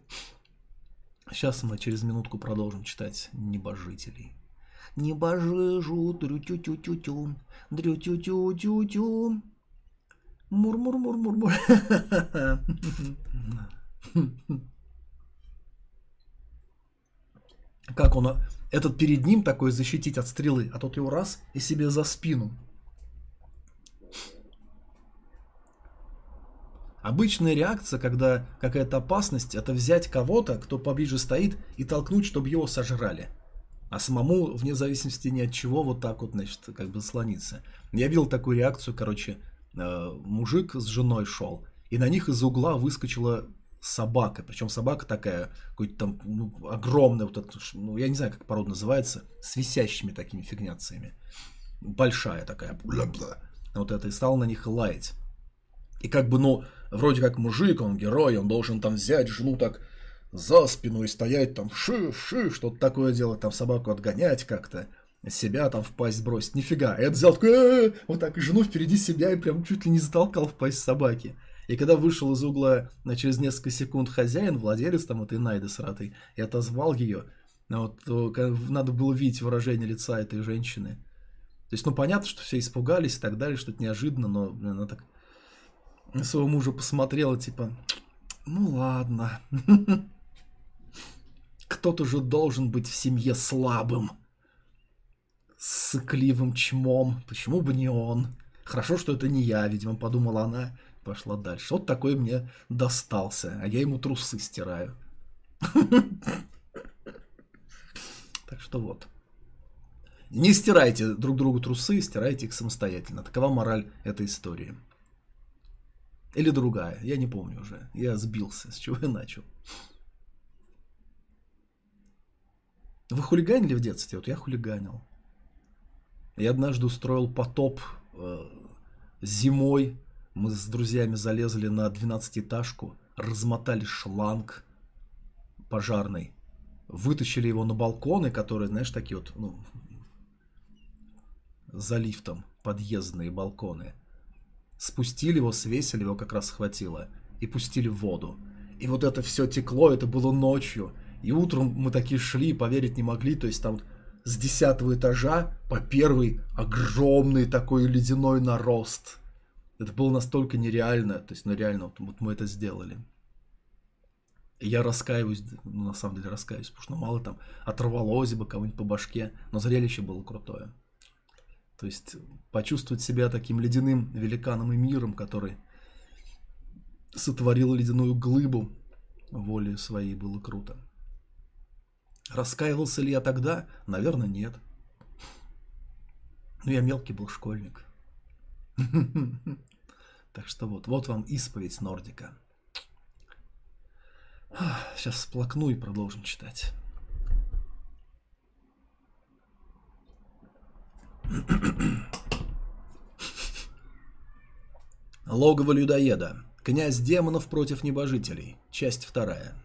Сейчас мы через минутку продолжим читать небожителей. Небожижу, дрю-тю-тю-тю-тю, дрю-тю-тю-тю-тю. Мур-мур-мур-мур-мур. Как он, этот перед ним такой защитить от стрелы, а тот его раз и себе за спину. Обычная реакция, когда какая-то опасность, это взять кого-то, кто поближе стоит, и толкнуть, чтобы его сожрали. А самому, вне зависимости ни от чего, вот так вот, значит, как бы слониться. Я видел такую реакцию, короче, э, мужик с женой шел, и на них из угла выскочила собака. Причем собака такая, какой-то там ну, огромная, вот это, ну, я не знаю, как порода называется, с висящими такими фигняциями. Большая такая. Бла-бла. Вот это. И стал на них лаять. И как бы, ну, вроде как мужик, он герой, он должен там взять жену так за спину и стоять там ши-ши, что-то такое делать, там собаку отгонять как-то себя там в пасть бросить. Нифига. И это взял такой, вот так жену впереди себя и прям чуть ли не затолкал в пасть собаки. И когда вышел из угла на через несколько секунд хозяин, владелец там этой Найды сратой, и отозвал ее, вот, то, надо было видеть выражение лица этой женщины. То есть, ну, понятно, что все испугались и так далее, что это неожиданно, но блин, она так на своего мужа посмотрела, типа, ну ладно. Кто-то же должен быть в семье слабым, с сыкливым чмом. Почему бы не он? Хорошо, что это не я, видимо, подумала она пошла дальше. Вот такой мне достался, а я ему трусы стираю. Так что вот. Не стирайте друг другу трусы, стирайте их самостоятельно. Такова мораль этой истории. Или другая, я не помню уже. Я сбился, с чего я начал. Вы хулиганили в детстве? Вот я хулиганил. Я однажды устроил потоп э, зимой. Мы с друзьями залезли на 12-этажку, размотали шланг пожарный, вытащили его на балконы, которые, знаешь, такие вот, ну, за лифтом, подъездные балконы. Спустили его, свесили его, как раз хватило, и пустили в воду. И вот это все текло, это было ночью. И утром мы такие шли, поверить не могли, то есть там с десятого этажа по первый огромный такой ледяной нарост. Это было настолько нереально, то есть, ну реально, вот, вот мы это сделали. И я раскаиваюсь, ну на самом деле раскаиваюсь, потому что ну, мало там оторвалось бы кого-нибудь по башке, но зрелище было крутое. То есть почувствовать себя таким ледяным великаном и миром, который сотворил ледяную глыбу волей своей, было круто. Раскаивался ли я тогда? Наверное, нет. Ну, я мелкий был школьник. Так что вот, вот вам исповедь Нордика. Сейчас сплакну и продолжим читать. Логово людоеда. Князь демонов против небожителей. Часть вторая.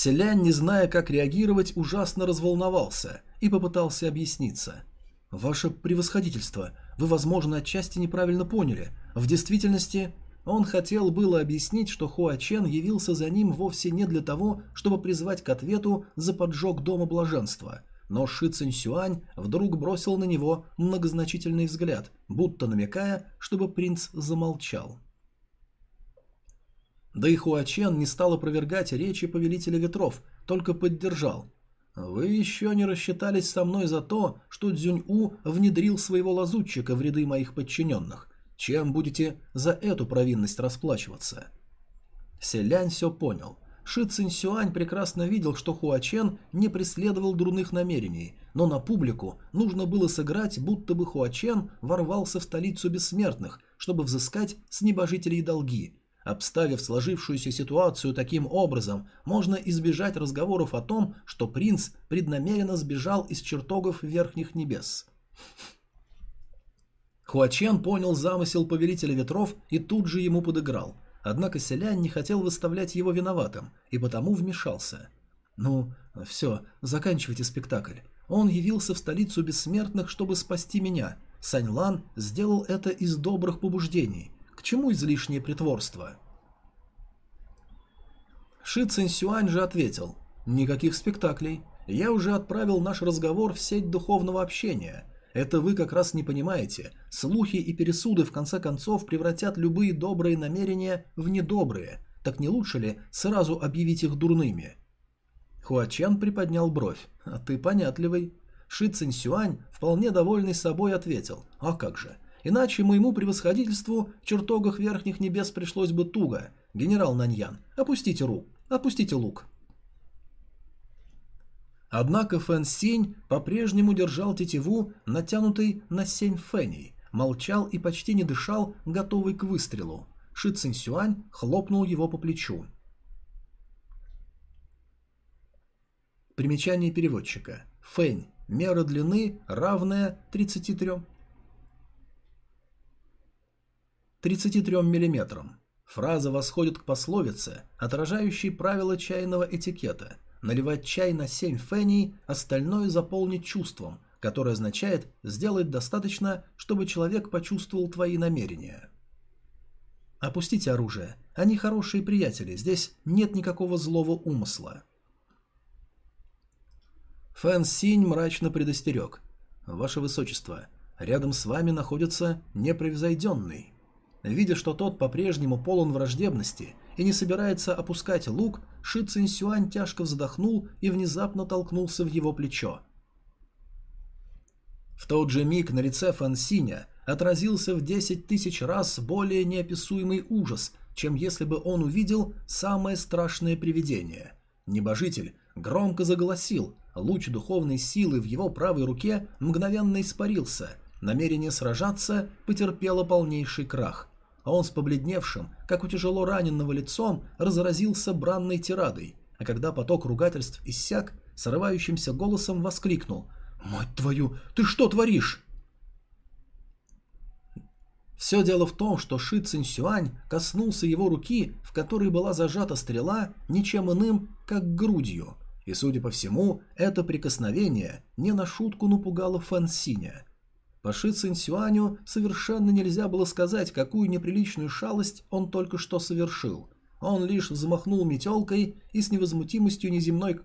Селянь, не зная, как реагировать, ужасно разволновался и попытался объясниться. «Ваше превосходительство, вы, возможно, отчасти неправильно поняли. В действительности...» Он хотел было объяснить, что Хуачен явился за ним вовсе не для того, чтобы призвать к ответу за поджог Дома Блаженства. Но Ши Цинь вдруг бросил на него многозначительный взгляд, будто намекая, чтобы принц замолчал. Да и Хуачен не стал опровергать речи Повелителя Ветров, только поддержал. «Вы еще не рассчитались со мной за то, что Цзюнь-У внедрил своего лазутчика в ряды моих подчиненных. Чем будете за эту провинность расплачиваться?» Селянь все понял. Ши Цинь прекрасно видел, что Хуачен не преследовал дурных намерений, но на публику нужно было сыграть, будто бы Хуачен ворвался в столицу бессмертных, чтобы взыскать с небожителей долги, Обставив сложившуюся ситуацию таким образом, можно избежать разговоров о том, что принц преднамеренно сбежал из чертогов верхних небес. Хуачен понял замысел повелителя ветров и тут же ему подыграл. Однако селянь не хотел выставлять его виноватым и потому вмешался. «Ну, все, заканчивайте спектакль. Он явился в столицу бессмертных, чтобы спасти меня. Саньлан сделал это из добрых побуждений. К чему излишнее притворство? Ши Цинсюань же ответил, «Никаких спектаклей. Я уже отправил наш разговор в сеть духовного общения. Это вы как раз не понимаете. Слухи и пересуды в конце концов превратят любые добрые намерения в недобрые. Так не лучше ли сразу объявить их дурными?» Хуачен приподнял бровь. «А ты понятливый». Ши Цинсюань, вполне довольный собой, ответил. «А как же? Иначе моему превосходительству в чертогах верхних небес пришлось бы туго. Генерал Наньян, опустите рук, опустите лук. Однако Фэн Синь по-прежнему держал тетиву, натянутой на семь феней, молчал и почти не дышал, готовый к выстрелу. Ши Цинь Сюань хлопнул его по плечу. Примечание переводчика. Фэнь. Мера длины равная 33 33 мм. Фраза восходит к пословице, отражающей правила чайного этикета – наливать чай на 7 феней, остальное заполнить чувством, которое означает сделать достаточно, чтобы человек почувствовал твои намерения. Опустите оружие. Они хорошие приятели, здесь нет никакого злого умысла. Фэн Синь мрачно предостерег. Ваше Высочество, рядом с вами находится непревзойденный. Видя, что тот по-прежнему полон враждебности и не собирается опускать лук, Ши Цинсюань тяжко вздохнул и внезапно толкнулся в его плечо. В тот же миг на лице Фан Синя отразился в десять тысяч раз более неописуемый ужас, чем если бы он увидел самое страшное привидение. Небожитель громко заголосил, луч духовной силы в его правой руке мгновенно испарился, намерение сражаться потерпело полнейший крах, а он с побледневшим, как у тяжело раненного лицом, разразился бранной тирадой, а когда поток ругательств иссяк, срывающимся голосом воскликнул «Мать твою, ты что творишь?» Все дело в том, что Ши Цинсюань коснулся его руки, в которой была зажата стрела, ничем иным, как грудью. И, судя по всему, это прикосновение не на шутку напугало Фэн Синя. По Ши Цинсюаню совершенно нельзя было сказать, какую неприличную шалость он только что совершил. Он лишь взмахнул метелкой и с невозмутимостью неземной...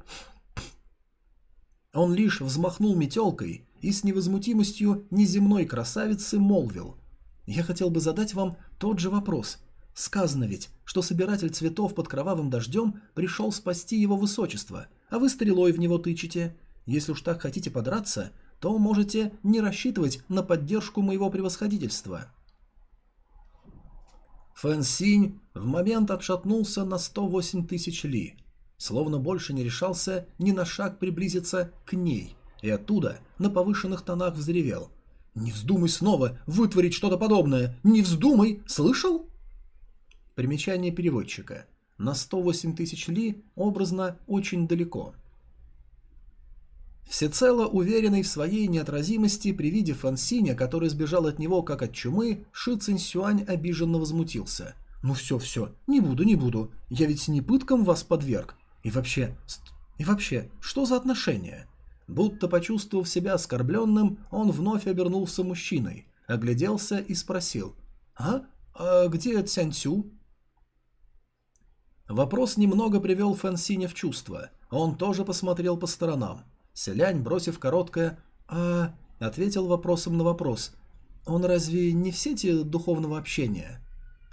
Он лишь взмахнул метелкой и с невозмутимостью неземной красавицы молвил – я хотел бы задать вам тот же вопрос. Сказано ведь, что собиратель цветов под кровавым дождем пришел спасти его высочество, а вы стрелой в него тычете. Если уж так хотите подраться, то можете не рассчитывать на поддержку моего превосходительства. Фэн Синь в момент отшатнулся на 108 тысяч ли, словно больше не решался ни на шаг приблизиться к ней, и оттуда на повышенных тонах взревел – «Не вздумай снова вытворить что-то подобное! Не вздумай! Слышал?» Примечание переводчика. На 108 тысяч ли образно очень далеко. Всецело уверенный в своей неотразимости при виде Фансиня, который сбежал от него как от чумы, Ши Цинсюань обиженно возмутился. «Ну все, все, не буду, не буду. Я ведь не пыткам вас подверг. И вообще, и вообще, что за отношения?» Будто почувствовав себя оскорбленным, он вновь обернулся мужчиной, огляделся и спросил «А? а где Цянцю?» Вопрос немного привел Фэн в чувство. Он тоже посмотрел по сторонам. Селянь, бросив короткое «А...», ответил вопросом на вопрос. «Он разве не в сети духовного общения?»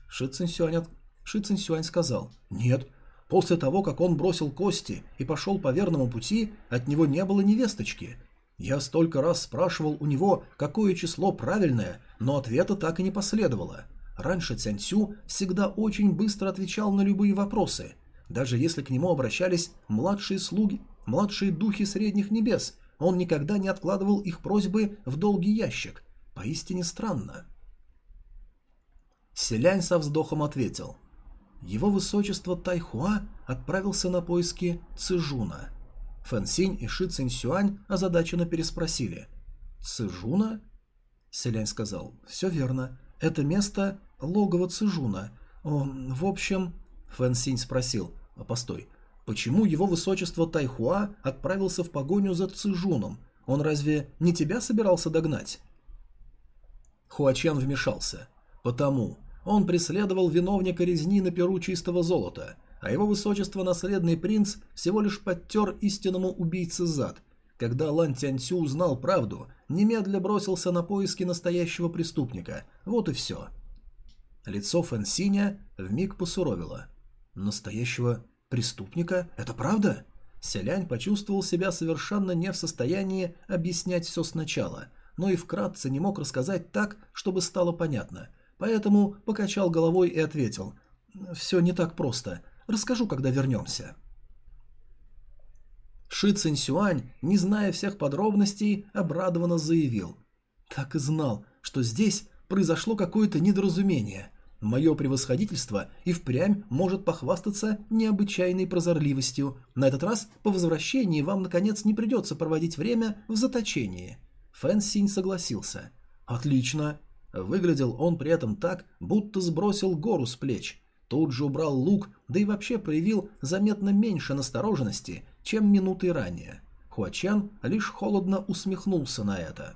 Ши Цинсюань, Ши Цинсюань сказал «Нет, После того, как он бросил кости и пошел по верному пути, от него не было невесточки. Я столько раз спрашивал у него, какое число правильное, но ответа так и не последовало. Раньше Цянцю всегда очень быстро отвечал на любые вопросы, даже если к нему обращались младшие слуги, младшие духи средних небес, он никогда не откладывал их просьбы в долгий ящик. Поистине странно. Селянь со вздохом ответил – его высочество Тайхуа отправился на поиски Цижуна. Фэнсинь и Ши Цинсюань озадаченно переспросили. «Цижуна?» Селянь сказал. «Все верно. Это место – логово Цижуна. О, в общем...» Фэнсинь спросил. «А постой, почему его высочество Тайхуа отправился в погоню за Цижуном? Он разве не тебя собирался догнать?» Хуачен вмешался. «Потому он преследовал виновника резни на перу чистого золота, а его высочество наследный принц всего лишь подтер истинному убийце зад. Когда Лан Тяньцю узнал правду, немедля бросился на поиски настоящего преступника. Вот и все. Лицо Фэн Синя вмиг посуровило. «Настоящего преступника? Это правда?» Селянь почувствовал себя совершенно не в состоянии объяснять все сначала, но и вкратце не мог рассказать так, чтобы стало понятно – Поэтому покачал головой и ответил. «Все не так просто. Расскажу, когда вернемся». Ши Цинсюань, не зная всех подробностей, обрадованно заявил. «Так и знал, что здесь произошло какое-то недоразумение. Мое превосходительство и впрямь может похвастаться необычайной прозорливостью. На этот раз по возвращении вам, наконец, не придется проводить время в заточении». Фэн Синь согласился. «Отлично. Выглядел он при этом так, будто сбросил гору с плеч. Тут же убрал лук, да и вообще проявил заметно меньше настороженности, чем минуты ранее. Хуачан лишь холодно усмехнулся на это.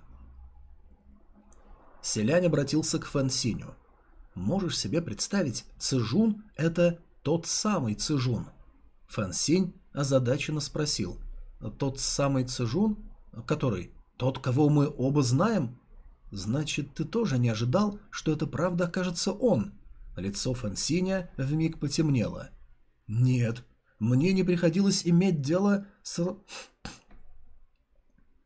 Селянь обратился к Фэн Синю. «Можешь себе представить, Цижун – это тот самый Цижун?» Фэн Синь озадаченно спросил. «Тот самый Цижун? Который? Тот, кого мы оба знаем?» «Значит, ты тоже не ожидал, что это правда окажется он?» Лицо Фансиня вмиг потемнело. «Нет, мне не приходилось иметь дело с...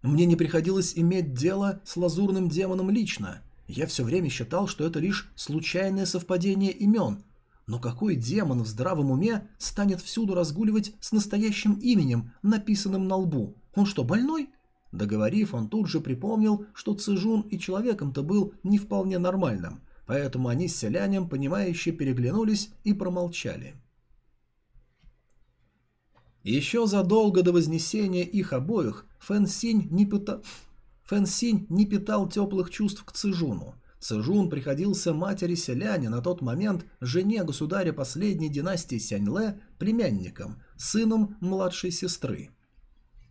Мне не приходилось иметь дело с лазурным демоном лично. Я все время считал, что это лишь случайное совпадение имен. Но какой демон в здравом уме станет всюду разгуливать с настоящим именем, написанным на лбу? Он что, больной? Договорив, он тут же припомнил, что Цижун и человеком-то был не вполне нормальным, поэтому они с селянем, понимающе переглянулись и промолчали. Еще задолго до вознесения их обоих Фэн Синь не, пита... Фэн Синь не питал теплых чувств к Цижуну. Цижун приходился матери селяня на тот момент жене государя последней династии Сяньле племянником, сыном младшей сестры.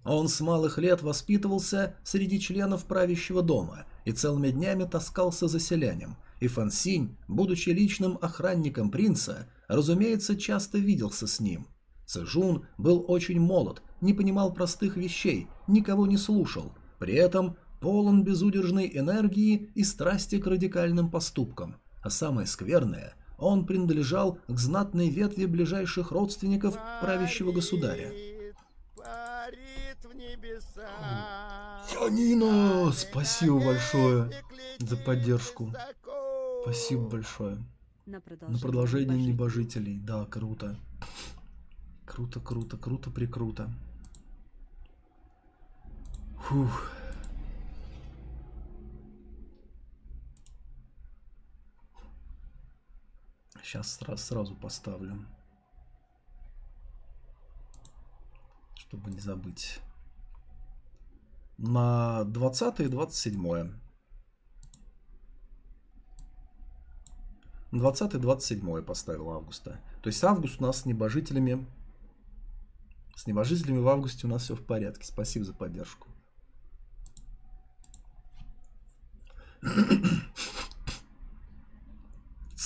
Он с малых лет воспитывался среди членов правящего дома и целыми днями таскался за селянем, и Фэн Синь, будучи личным охранником принца, разумеется, часто виделся с ним. Цижун был очень молод, не понимал простых вещей, никого не слушал, при этом полон безудержной энергии и страсти к радикальным поступкам. А самое скверное, он принадлежал к знатной ветви ближайших родственников правящего государя. Янина, спасибо большое за поддержку. Спасибо большое. На продолжение, На продолжение небожителей. Да, круто. Круто, круто, круто, прикруто. Фух. Сейчас сразу, поставлю. Чтобы не забыть. На 20 и 27. 20 и 27 поставил августа. То есть август у нас с небожителями... С небожителями в августе у нас все в порядке. Спасибо за поддержку.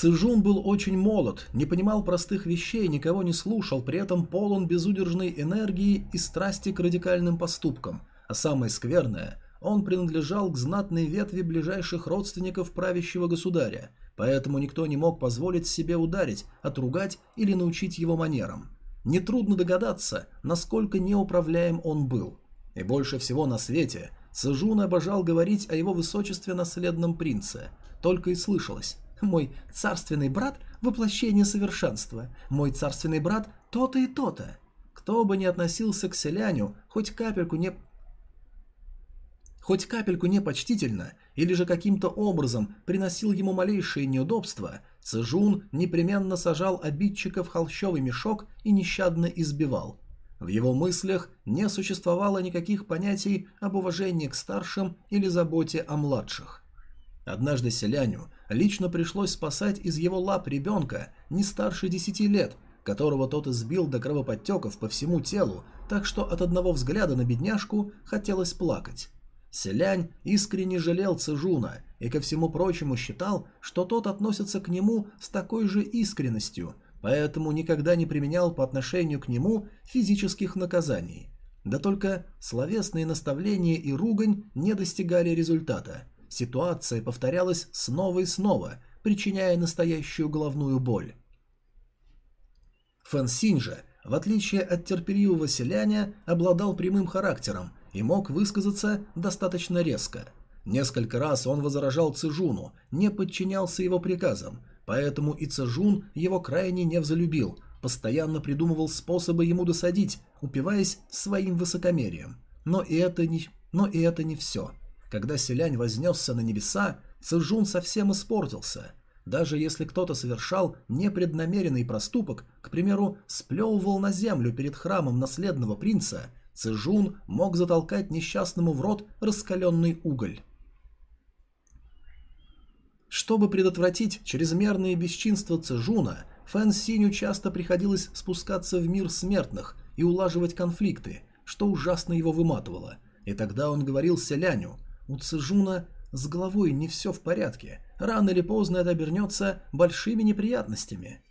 Цижун был очень молод, не понимал простых вещей, никого не слушал, при этом полон безудержной энергии и страсти к радикальным поступкам. А самое скверное, он принадлежал к знатной ветви ближайших родственников правящего государя, поэтому никто не мог позволить себе ударить, отругать или научить его манерам. Нетрудно догадаться, насколько неуправляем он был. И больше всего на свете Цежун обожал говорить о его высочестве наследном принце. Только и слышалось мой царственный брат – воплощение совершенства. Мой царственный брат – то-то и то-то. Кто бы ни относился к селяню, хоть капельку не... Хоть капельку непочтительно, или же каким-то образом приносил ему малейшие неудобства, Цежун непременно сажал обидчика в холщовый мешок и нещадно избивал. В его мыслях не существовало никаких понятий об уважении к старшим или заботе о младших. Однажды селяню лично пришлось спасать из его лап ребенка не старше десяти лет, которого тот избил до кровоподтеков по всему телу, так что от одного взгляда на бедняжку хотелось плакать. Селянь искренне жалел Цежуна и ко всему прочему считал, что тот относится к нему с такой же искренностью, поэтому никогда не применял по отношению к нему физических наказаний. Да только словесные наставления и ругань не достигали результата – Ситуация повторялась снова и снова, причиняя настоящую головную боль. Фэн Синь же, в отличие от терпеливого селяня, обладал прямым характером и мог высказаться достаточно резко. Несколько раз он возражал Цижуну, не подчинялся его приказам, поэтому и Цижун его крайне не взлюбил, постоянно придумывал способы ему досадить, упиваясь своим высокомерием. Но и это не, но и это не все. Когда селянь вознесся на небеса, Цзжун совсем испортился. Даже если кто-то совершал непреднамеренный проступок, к примеру, сплевывал на землю перед храмом наследного принца, Цзжун мог затолкать несчастному в рот раскаленный уголь. Чтобы предотвратить чрезмерные бесчинства Цзжуна, Фэн Синю часто приходилось спускаться в мир смертных и улаживать конфликты, что ужасно его выматывало. И тогда он говорил селяню – у Цижуна с головой не все в порядке. Рано или поздно это обернется большими неприятностями.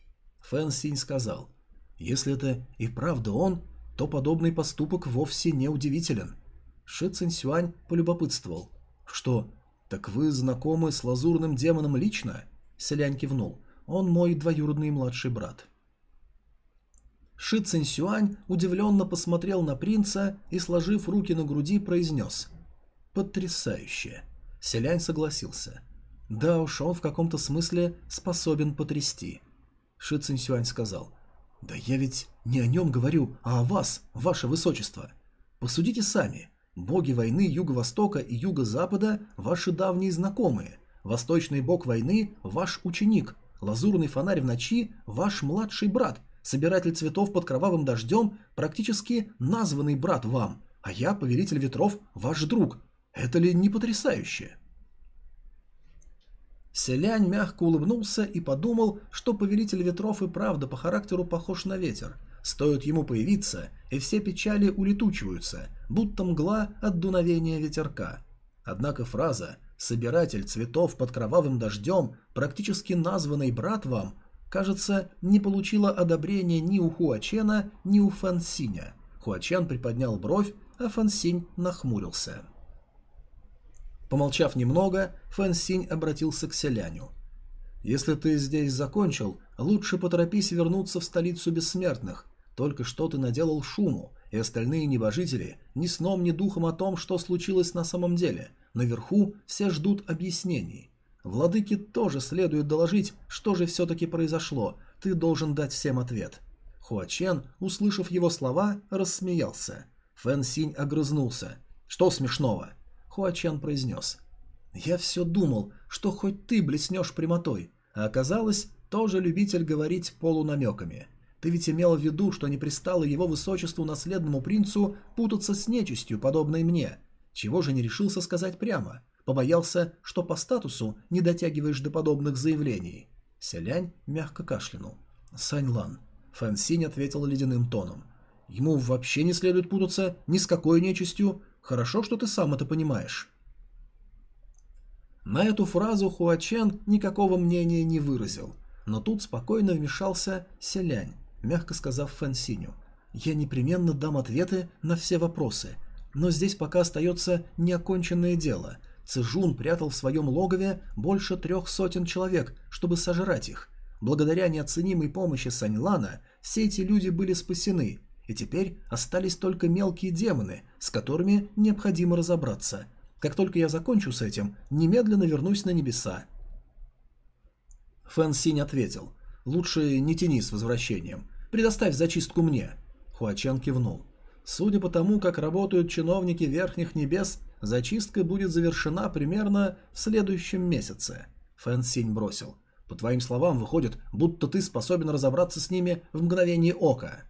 Фэн Синь сказал, если это и правда он, то подобный поступок вовсе не удивителен. Ши Цинь Сюань полюбопытствовал. Что, так вы знакомы с лазурным демоном лично? Селянь кивнул. Он мой двоюродный младший брат. Ши Цинь Сюань удивленно посмотрел на принца и, сложив руки на груди, произнес – Потрясающе. Селянь согласился. Да уж, он в каком-то смысле способен потрясти. Ши Цинсюань сказал. Да я ведь не о нем говорю, а о вас, ваше высочество. Посудите сами. Боги войны Юго-Востока и Юго-Запада – ваши давние знакомые. Восточный бог войны – ваш ученик. Лазурный фонарь в ночи – ваш младший брат. Собиратель цветов под кровавым дождем – практически названный брат вам. А я, повелитель ветров, ваш друг. Это ли не потрясающе? Селянь мягко улыбнулся и подумал, что повелитель ветров и правда по характеру похож на ветер. Стоит ему появиться, и все печали улетучиваются, будто мгла от дуновения ветерка. Однако фраза «собиратель цветов под кровавым дождем, практически названный брат вам», кажется, не получила одобрения ни у Хуачена, ни у Фансиня. Хуачен приподнял бровь, а Фансинь нахмурился. Помолчав немного, Фэн Синь обратился к селяню. «Если ты здесь закончил, лучше поторопись вернуться в столицу бессмертных. Только что ты наделал шуму, и остальные небожители ни сном, ни духом о том, что случилось на самом деле. Наверху все ждут объяснений. Владыке тоже следует доложить, что же все-таки произошло. Ты должен дать всем ответ». Хуачен, услышав его слова, рассмеялся. Фэн Синь огрызнулся. «Что смешного?» Хуачан произнес. «Я все думал, что хоть ты блеснешь прямотой, а оказалось, тоже любитель говорить полунамеками. Ты ведь имел в виду, что не пристало его высочеству наследному принцу путаться с нечистью, подобной мне. Чего же не решился сказать прямо? Побоялся, что по статусу не дотягиваешь до подобных заявлений». Селянь мягко кашлянул. «Саньлан». Фэн Синь ответил ледяным тоном. «Ему вообще не следует путаться ни с какой нечистью, Хорошо, что ты сам это понимаешь. На эту фразу Хуачен никакого мнения не выразил, но тут спокойно вмешался Селянь, мягко сказав Фэнсиню. «Я непременно дам ответы на все вопросы, но здесь пока остается неоконченное дело. Цижун прятал в своем логове больше трех сотен человек, чтобы сожрать их. Благодаря неоценимой помощи Саньлана все эти люди были спасены, и теперь остались только мелкие демоны, с которыми необходимо разобраться. Как только я закончу с этим, немедленно вернусь на небеса. Фэн Синь ответил. «Лучше не тяни с возвращением. Предоставь зачистку мне». Хуачен кивнул. Судя по тому, как работают чиновники Верхних Небес, зачистка будет завершена примерно в следующем месяце. Фэн Синь бросил. По твоим словам, выходит, будто ты способен разобраться с ними в мгновение ока.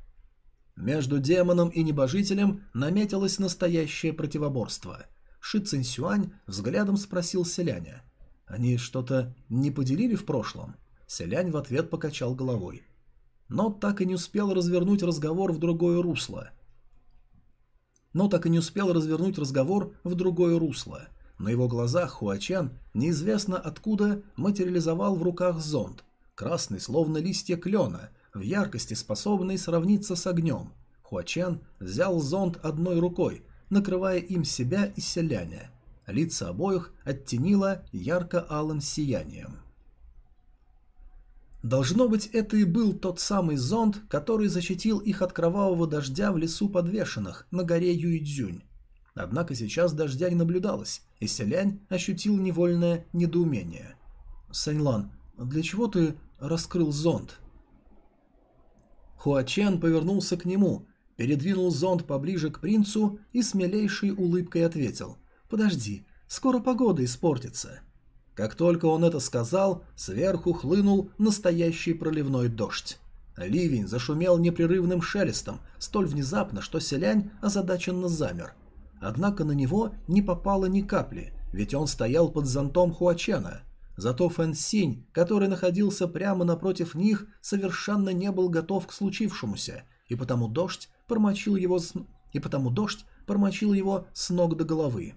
Между демоном и небожителем наметилось настоящее противоборство. Ши Цинсюань взглядом спросил селяня. «Они что-то не поделили в прошлом?» Селянь в ответ покачал головой. Но так и не успел развернуть разговор в другое русло. Но так и не успел развернуть разговор в другое русло. На его глазах Хуачан неизвестно откуда материализовал в руках зонт, красный, словно листья клена, в яркости способный сравниться с огнем. Хуачен взял зонт одной рукой, накрывая им себя и селяня. Лица обоих оттенило ярко-алым сиянием. Должно быть, это и был тот самый зонт, который защитил их от кровавого дождя в лесу подвешенных на горе Юйдзюнь. Однако сейчас дождя не наблюдалось, и селянь ощутил невольное недоумение. «Саньлан, для чего ты раскрыл зонт?» Хуачен повернулся к нему, передвинул зонт поближе к принцу и с милейшей улыбкой ответил «Подожди, скоро погода испортится». Как только он это сказал, сверху хлынул настоящий проливной дождь. Ливень зашумел непрерывным шелестом, столь внезапно, что селянь озадаченно замер. Однако на него не попало ни капли, ведь он стоял под зонтом Хуачена – Зато Фэн Синь, который находился прямо напротив них, совершенно не был готов к случившемуся, и потому дождь промочил его с... и потому дождь промочил его с ног до головы.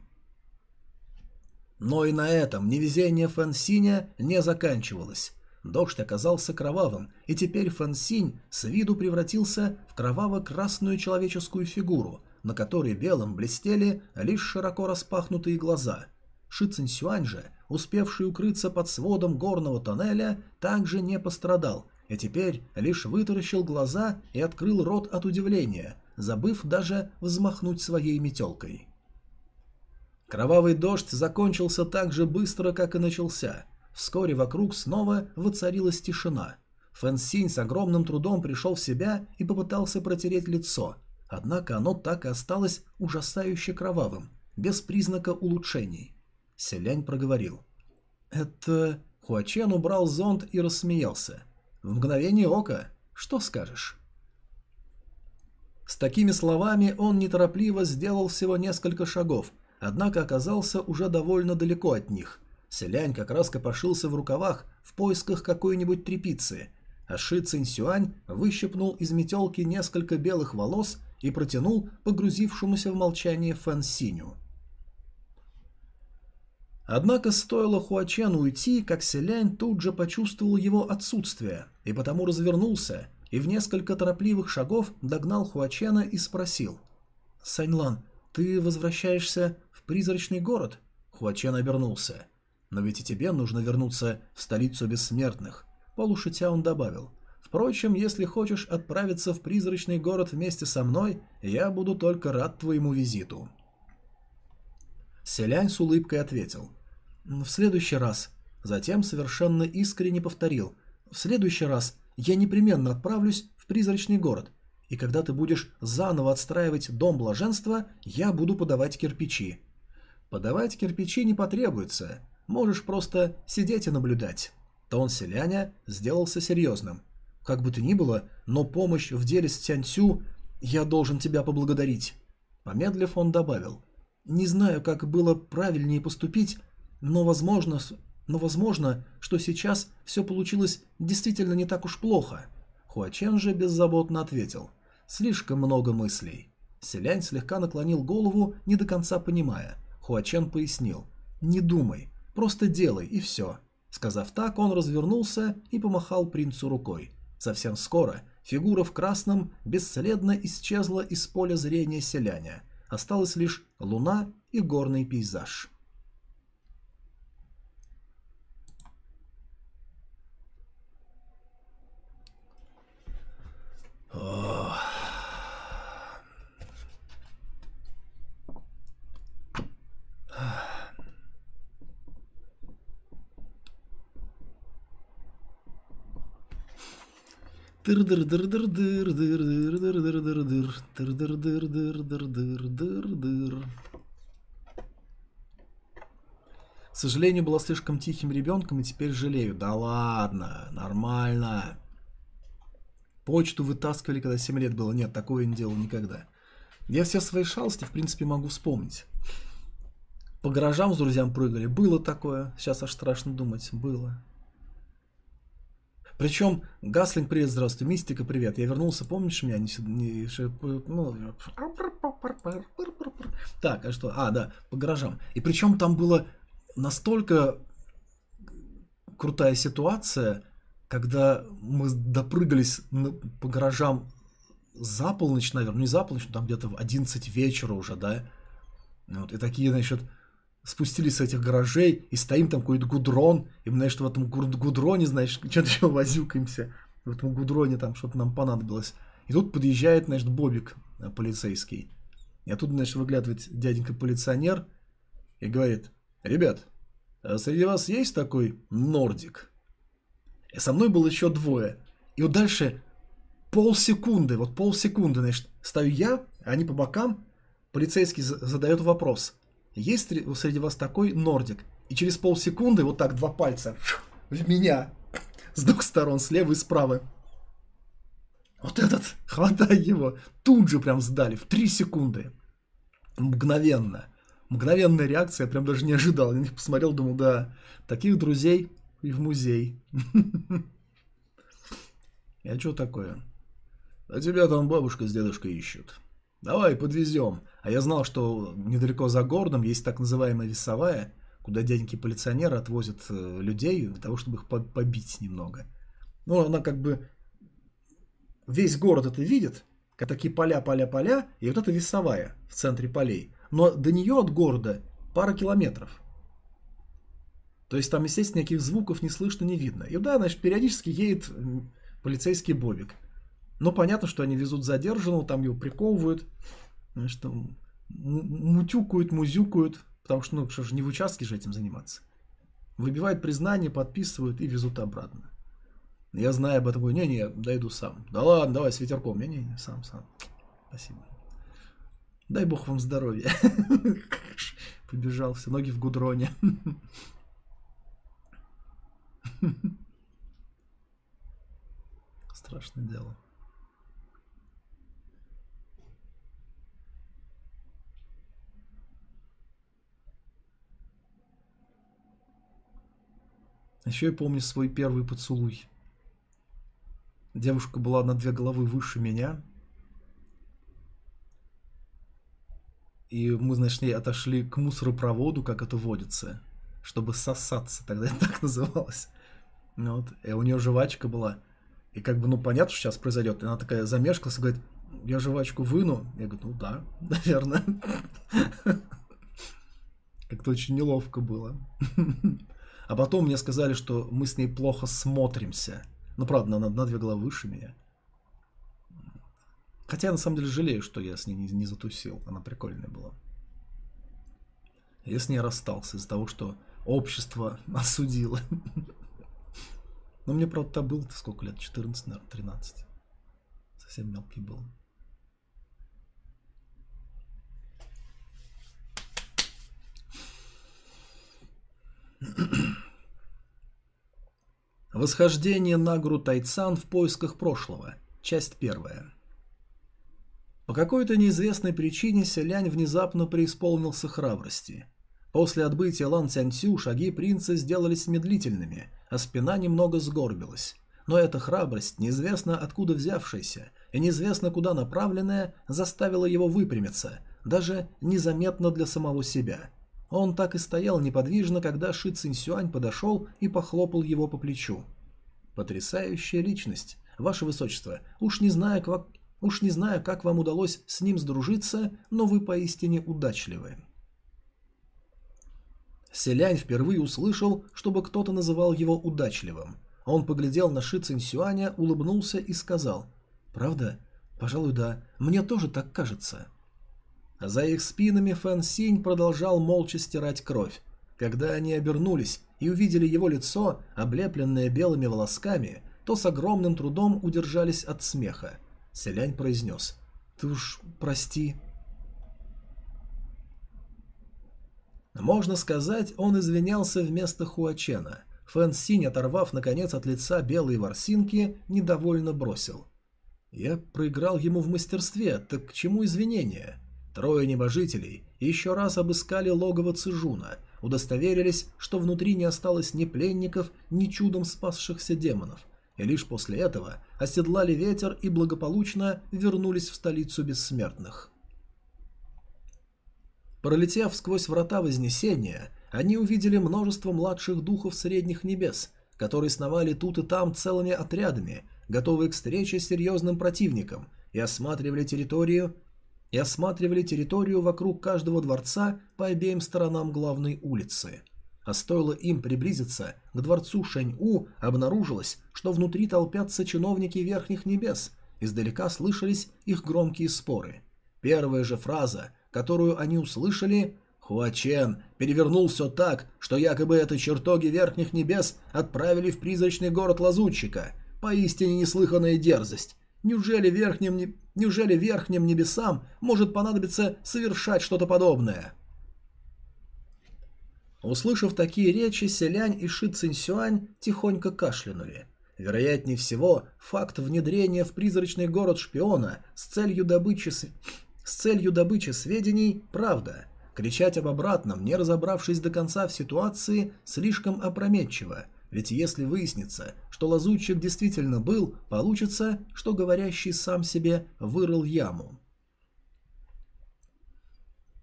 Но и на этом невезение Фэн Синя не заканчивалось. Дождь оказался кровавым, и теперь Фэн Синь с виду превратился в кроваво-красную человеческую фигуру, на которой белым блестели лишь широко распахнутые глаза. Ши Цинсюань же успевший укрыться под сводом горного тоннеля, также не пострадал, и теперь лишь вытаращил глаза и открыл рот от удивления, забыв даже взмахнуть своей метелкой. Кровавый дождь закончился так же быстро, как и начался. Вскоре вокруг снова воцарилась тишина. Фэн Синь с огромным трудом пришел в себя и попытался протереть лицо, однако оно так и осталось ужасающе кровавым, без признака улучшений. Селянь проговорил. «Это...» Хуачен убрал зонт и рассмеялся. «В мгновение ока. Что скажешь?» С такими словами он неторопливо сделал всего несколько шагов, однако оказался уже довольно далеко от них. Селянь как раз копошился в рукавах в поисках какой-нибудь трепицы, а Ши Цинсюань выщипнул из метелки несколько белых волос и протянул погрузившемуся в молчание Фэн Синю. Однако стоило Хуачену уйти, как Селянь тут же почувствовал его отсутствие, и потому развернулся и в несколько торопливых шагов догнал Хуачена и спросил. «Саньлан, ты возвращаешься в призрачный город?» Хуачен обернулся. Но ведь и тебе нужно вернуться в столицу бессмертных. Полушутя он добавил. Впрочем, если хочешь отправиться в призрачный город вместе со мной, я буду только рад твоему визиту. Селянь с улыбкой ответил. В следующий раз. Затем совершенно искренне повторил. В следующий раз я непременно отправлюсь в призрачный город. И когда ты будешь заново отстраивать дом блаженства, я буду подавать кирпичи. Подавать кирпичи не потребуется. Можешь просто сидеть и наблюдать». Тон селяня сделался серьезным. «Как бы то ни было, но помощь в деле с Тяньцю я должен тебя поблагодарить». Помедлив, он добавил. «Не знаю, как было правильнее поступить, но возможно, но возможно, что сейчас все получилось действительно не так уж плохо». Хуачен же беззаботно ответил. «Слишком много мыслей». Селянь слегка наклонил голову, не до конца понимая. Хуачен пояснил. «Не думай. Просто делай, и все». Сказав так, он развернулся и помахал принцу рукой. Совсем скоро фигура в красном бесследно исчезла из поля зрения селяня. Осталась лишь луна и горный пейзаж. Ох. К сожалению, была слишком тихим ребенком и теперь жалею. Да ладно, нормально. Почту вытаскивали, когда 7 лет было. Нет, такое не делал никогда. Я все свои шалости, в принципе, могу вспомнить. По гаражам с друзьям прыгали. Было такое. Сейчас аж страшно думать. Было. Причем, Гаслинг, привет, здравствуй, Мистика, привет. Я вернулся, помнишь меня? Не, не, ну, так, а что? А, да, по гаражам. И причем там было настолько крутая ситуация, когда мы допрыгались по гаражам за полночь, наверное, не за полночь, но там где-то в 11 вечера уже, да. Вот, и такие, значит, спустились с этих гаражей и стоим там какой-то гудрон, и мы, значит, в этом гудроне, знаешь, что-то еще возюкаемся, в этом гудроне там что-то нам понадобилось. И тут подъезжает, значит, Бобик э, полицейский. И оттуда, значит, выглядывает дяденька-полиционер и говорит, ребят, а среди вас есть такой нордик? И со мной было еще двое. И вот дальше полсекунды, вот полсекунды, значит, стою я, они по бокам, полицейский задает вопрос – есть среди вас такой нордик? И через полсекунды вот так два пальца в меня с двух сторон, слева и справа. Вот этот, хватай его, тут же прям сдали, в три секунды. Мгновенно. Мгновенная реакция, я прям даже не ожидал. Я на них посмотрел, думал, да, таких друзей и в музей. Я что такое? А тебя там бабушка с дедушкой ищут. Давай, подвезем. А я знал, что недалеко за городом есть так называемая весовая, куда дяденьки-полиционеры отвозят э, людей для того, чтобы их побить немного. Ну, она как бы весь город это видит, как такие поля, поля, поля, и вот эта весовая в центре полей. Но до нее от города пара километров. То есть там, естественно, никаких звуков не слышно, не видно. И да, значит, периодически едет полицейский бобик. Но понятно, что они везут задержанного, там его приковывают, значит, мутюкают, музюкают, потому что, ну, что же не в участке же этим заниматься. Выбивают признание, подписывают и везут обратно. Я знаю об этом, говорю, не-не, дойду сам. Да ладно, давай с ветерком. Не-не, сам, сам. Спасибо. Дай бог вам здоровья. Побежал, все ноги в гудроне. Страшное дело. Еще я помню свой первый поцелуй. Девушка была на две головы выше меня. И мы, значит, отошли к мусоропроводу, как это водится, чтобы сосаться, тогда это так называлось. Ну вот. И у нее жвачка была. И как бы, ну, понятно, что сейчас произойдет. И она такая замешкалась и говорит, я жвачку выну. Я говорю, ну да, наверное. Как-то очень неловко было. А потом мне сказали, что мы с ней плохо смотримся. Ну, правда, она на две головы выше меня. Хотя я на самом деле жалею, что я с ней не, не затусил. Она прикольная была. Я с ней расстался из-за того, что общество осудило. Но мне, правда, был сколько лет? 14, наверное, 13. Совсем мелкий был. Восхождение на гору Тайцан в поисках прошлого. Часть первая. По какой-то неизвестной причине Селянь внезапно преисполнился храбрости. После отбытия Лан Цянцю шаги принца сделались медлительными, а спина немного сгорбилась. Но эта храбрость, неизвестно откуда взявшаяся и неизвестно куда направленная, заставила его выпрямиться, даже незаметно для самого себя – он так и стоял неподвижно, когда Ши Цинсюань подошел и похлопал его по плечу. «Потрясающая личность, ваше высочество. Уж не знаю, как, уж не знаю, как вам удалось с ним сдружиться, но вы поистине удачливы». Селянь впервые услышал, чтобы кто-то называл его удачливым. Он поглядел на Ши Цинсюаня, улыбнулся и сказал «Правда? Пожалуй, да. Мне тоже так кажется». За их спинами Фэн Синь продолжал молча стирать кровь. Когда они обернулись и увидели его лицо, облепленное белыми волосками, то с огромным трудом удержались от смеха. Селянь произнес «Ты уж прости». Можно сказать, он извинялся вместо Хуачена. Фэн Синь, оторвав наконец от лица белые ворсинки, недовольно бросил. «Я проиграл ему в мастерстве, так к чему извинения?» Трое небожителей еще раз обыскали логово Цижуна, удостоверились, что внутри не осталось ни пленников, ни чудом спасшихся демонов, и лишь после этого оседлали ветер и благополучно вернулись в столицу бессмертных. Пролетев сквозь врата Вознесения, они увидели множество младших духов средних небес, которые сновали тут и там целыми отрядами, готовые к встрече с серьезным противником, и осматривали территорию и осматривали территорию вокруг каждого дворца по обеим сторонам главной улицы. А стоило им приблизиться к дворцу Шэнь-У, обнаружилось, что внутри толпятся чиновники Верхних Небес, издалека слышались их громкие споры. Первая же фраза, которую они услышали Хуачен перевернул все так, что якобы это чертоги Верхних Небес отправили в призрачный город Лазутчика. Поистине неслыханная дерзость. Неужели верхним, неужели верхним небесам может понадобиться совершать что-то подобное? Услышав такие речи, Селянь и Ши Цинсюань тихонько кашлянули. Вероятнее всего, факт внедрения в призрачный город шпиона с целью добычи, с целью добычи сведений – правда. Кричать об обратном, не разобравшись до конца в ситуации, слишком опрометчиво – ведь если выяснится, что лазутчик действительно был, получится, что говорящий сам себе вырыл яму.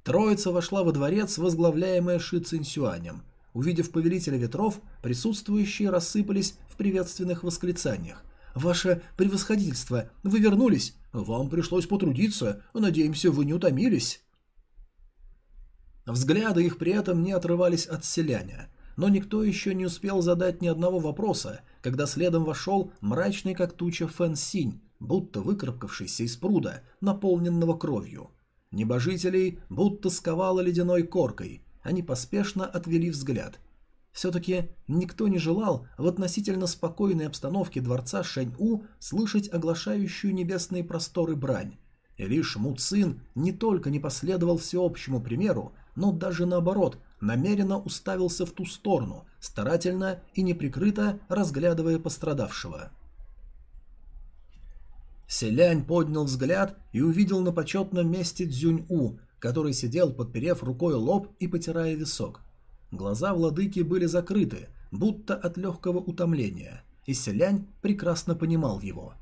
Троица вошла во дворец, возглавляемая Ши Цинсюанем. Увидев повелителя ветров, присутствующие рассыпались в приветственных восклицаниях. «Ваше превосходительство, вы вернулись? Вам пришлось потрудиться. Надеемся, вы не утомились». Взгляды их при этом не отрывались от селяня но никто еще не успел задать ни одного вопроса, когда следом вошел мрачный как туча Фэн Синь, будто выкарабкавшийся из пруда, наполненного кровью. Небожителей будто сковало ледяной коркой, они поспешно отвели взгляд. Все-таки никто не желал в относительно спокойной обстановке дворца Шэнь-У слышать оглашающую небесные просторы брань. И лишь Му Цин не только не последовал всеобщему примеру, но даже наоборот, намеренно уставился в ту сторону, старательно и неприкрыто разглядывая пострадавшего. Селянь поднял взгляд и увидел на почетном месте Цзюнь-У, который сидел, подперев рукой лоб и потирая висок. Глаза владыки были закрыты, будто от легкого утомления, и Селянь прекрасно понимал его.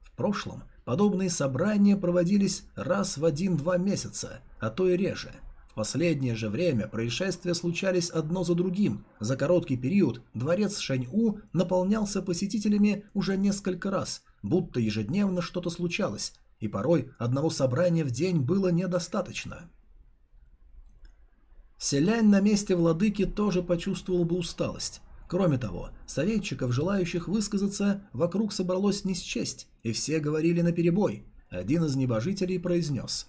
В прошлом подобные собрания проводились раз в один-два месяца, а то и реже. В последнее же время происшествия случались одно за другим. За короткий период дворец Шэнь-У наполнялся посетителями уже несколько раз, будто ежедневно что-то случалось, и порой одного собрания в день было недостаточно. Селянь на месте владыки тоже почувствовал бы усталость. Кроме того, советчиков, желающих высказаться, вокруг собралось не счесть, и все говорили наперебой. Один из небожителей произнес.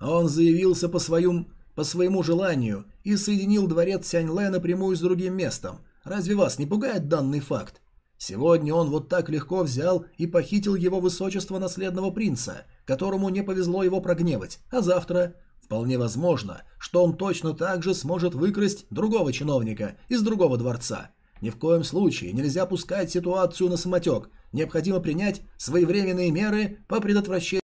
Он заявился по, своим, по своему желанию и соединил дворец Сяньле напрямую с другим местом. Разве вас не пугает данный факт? Сегодня он вот так легко взял и похитил его высочество наследного принца, которому не повезло его прогневать, а завтра Вполне возможно, что он точно так же сможет выкрасть другого чиновника из другого дворца. Ни в коем случае нельзя пускать ситуацию на самотек. Необходимо принять своевременные меры по предотвращению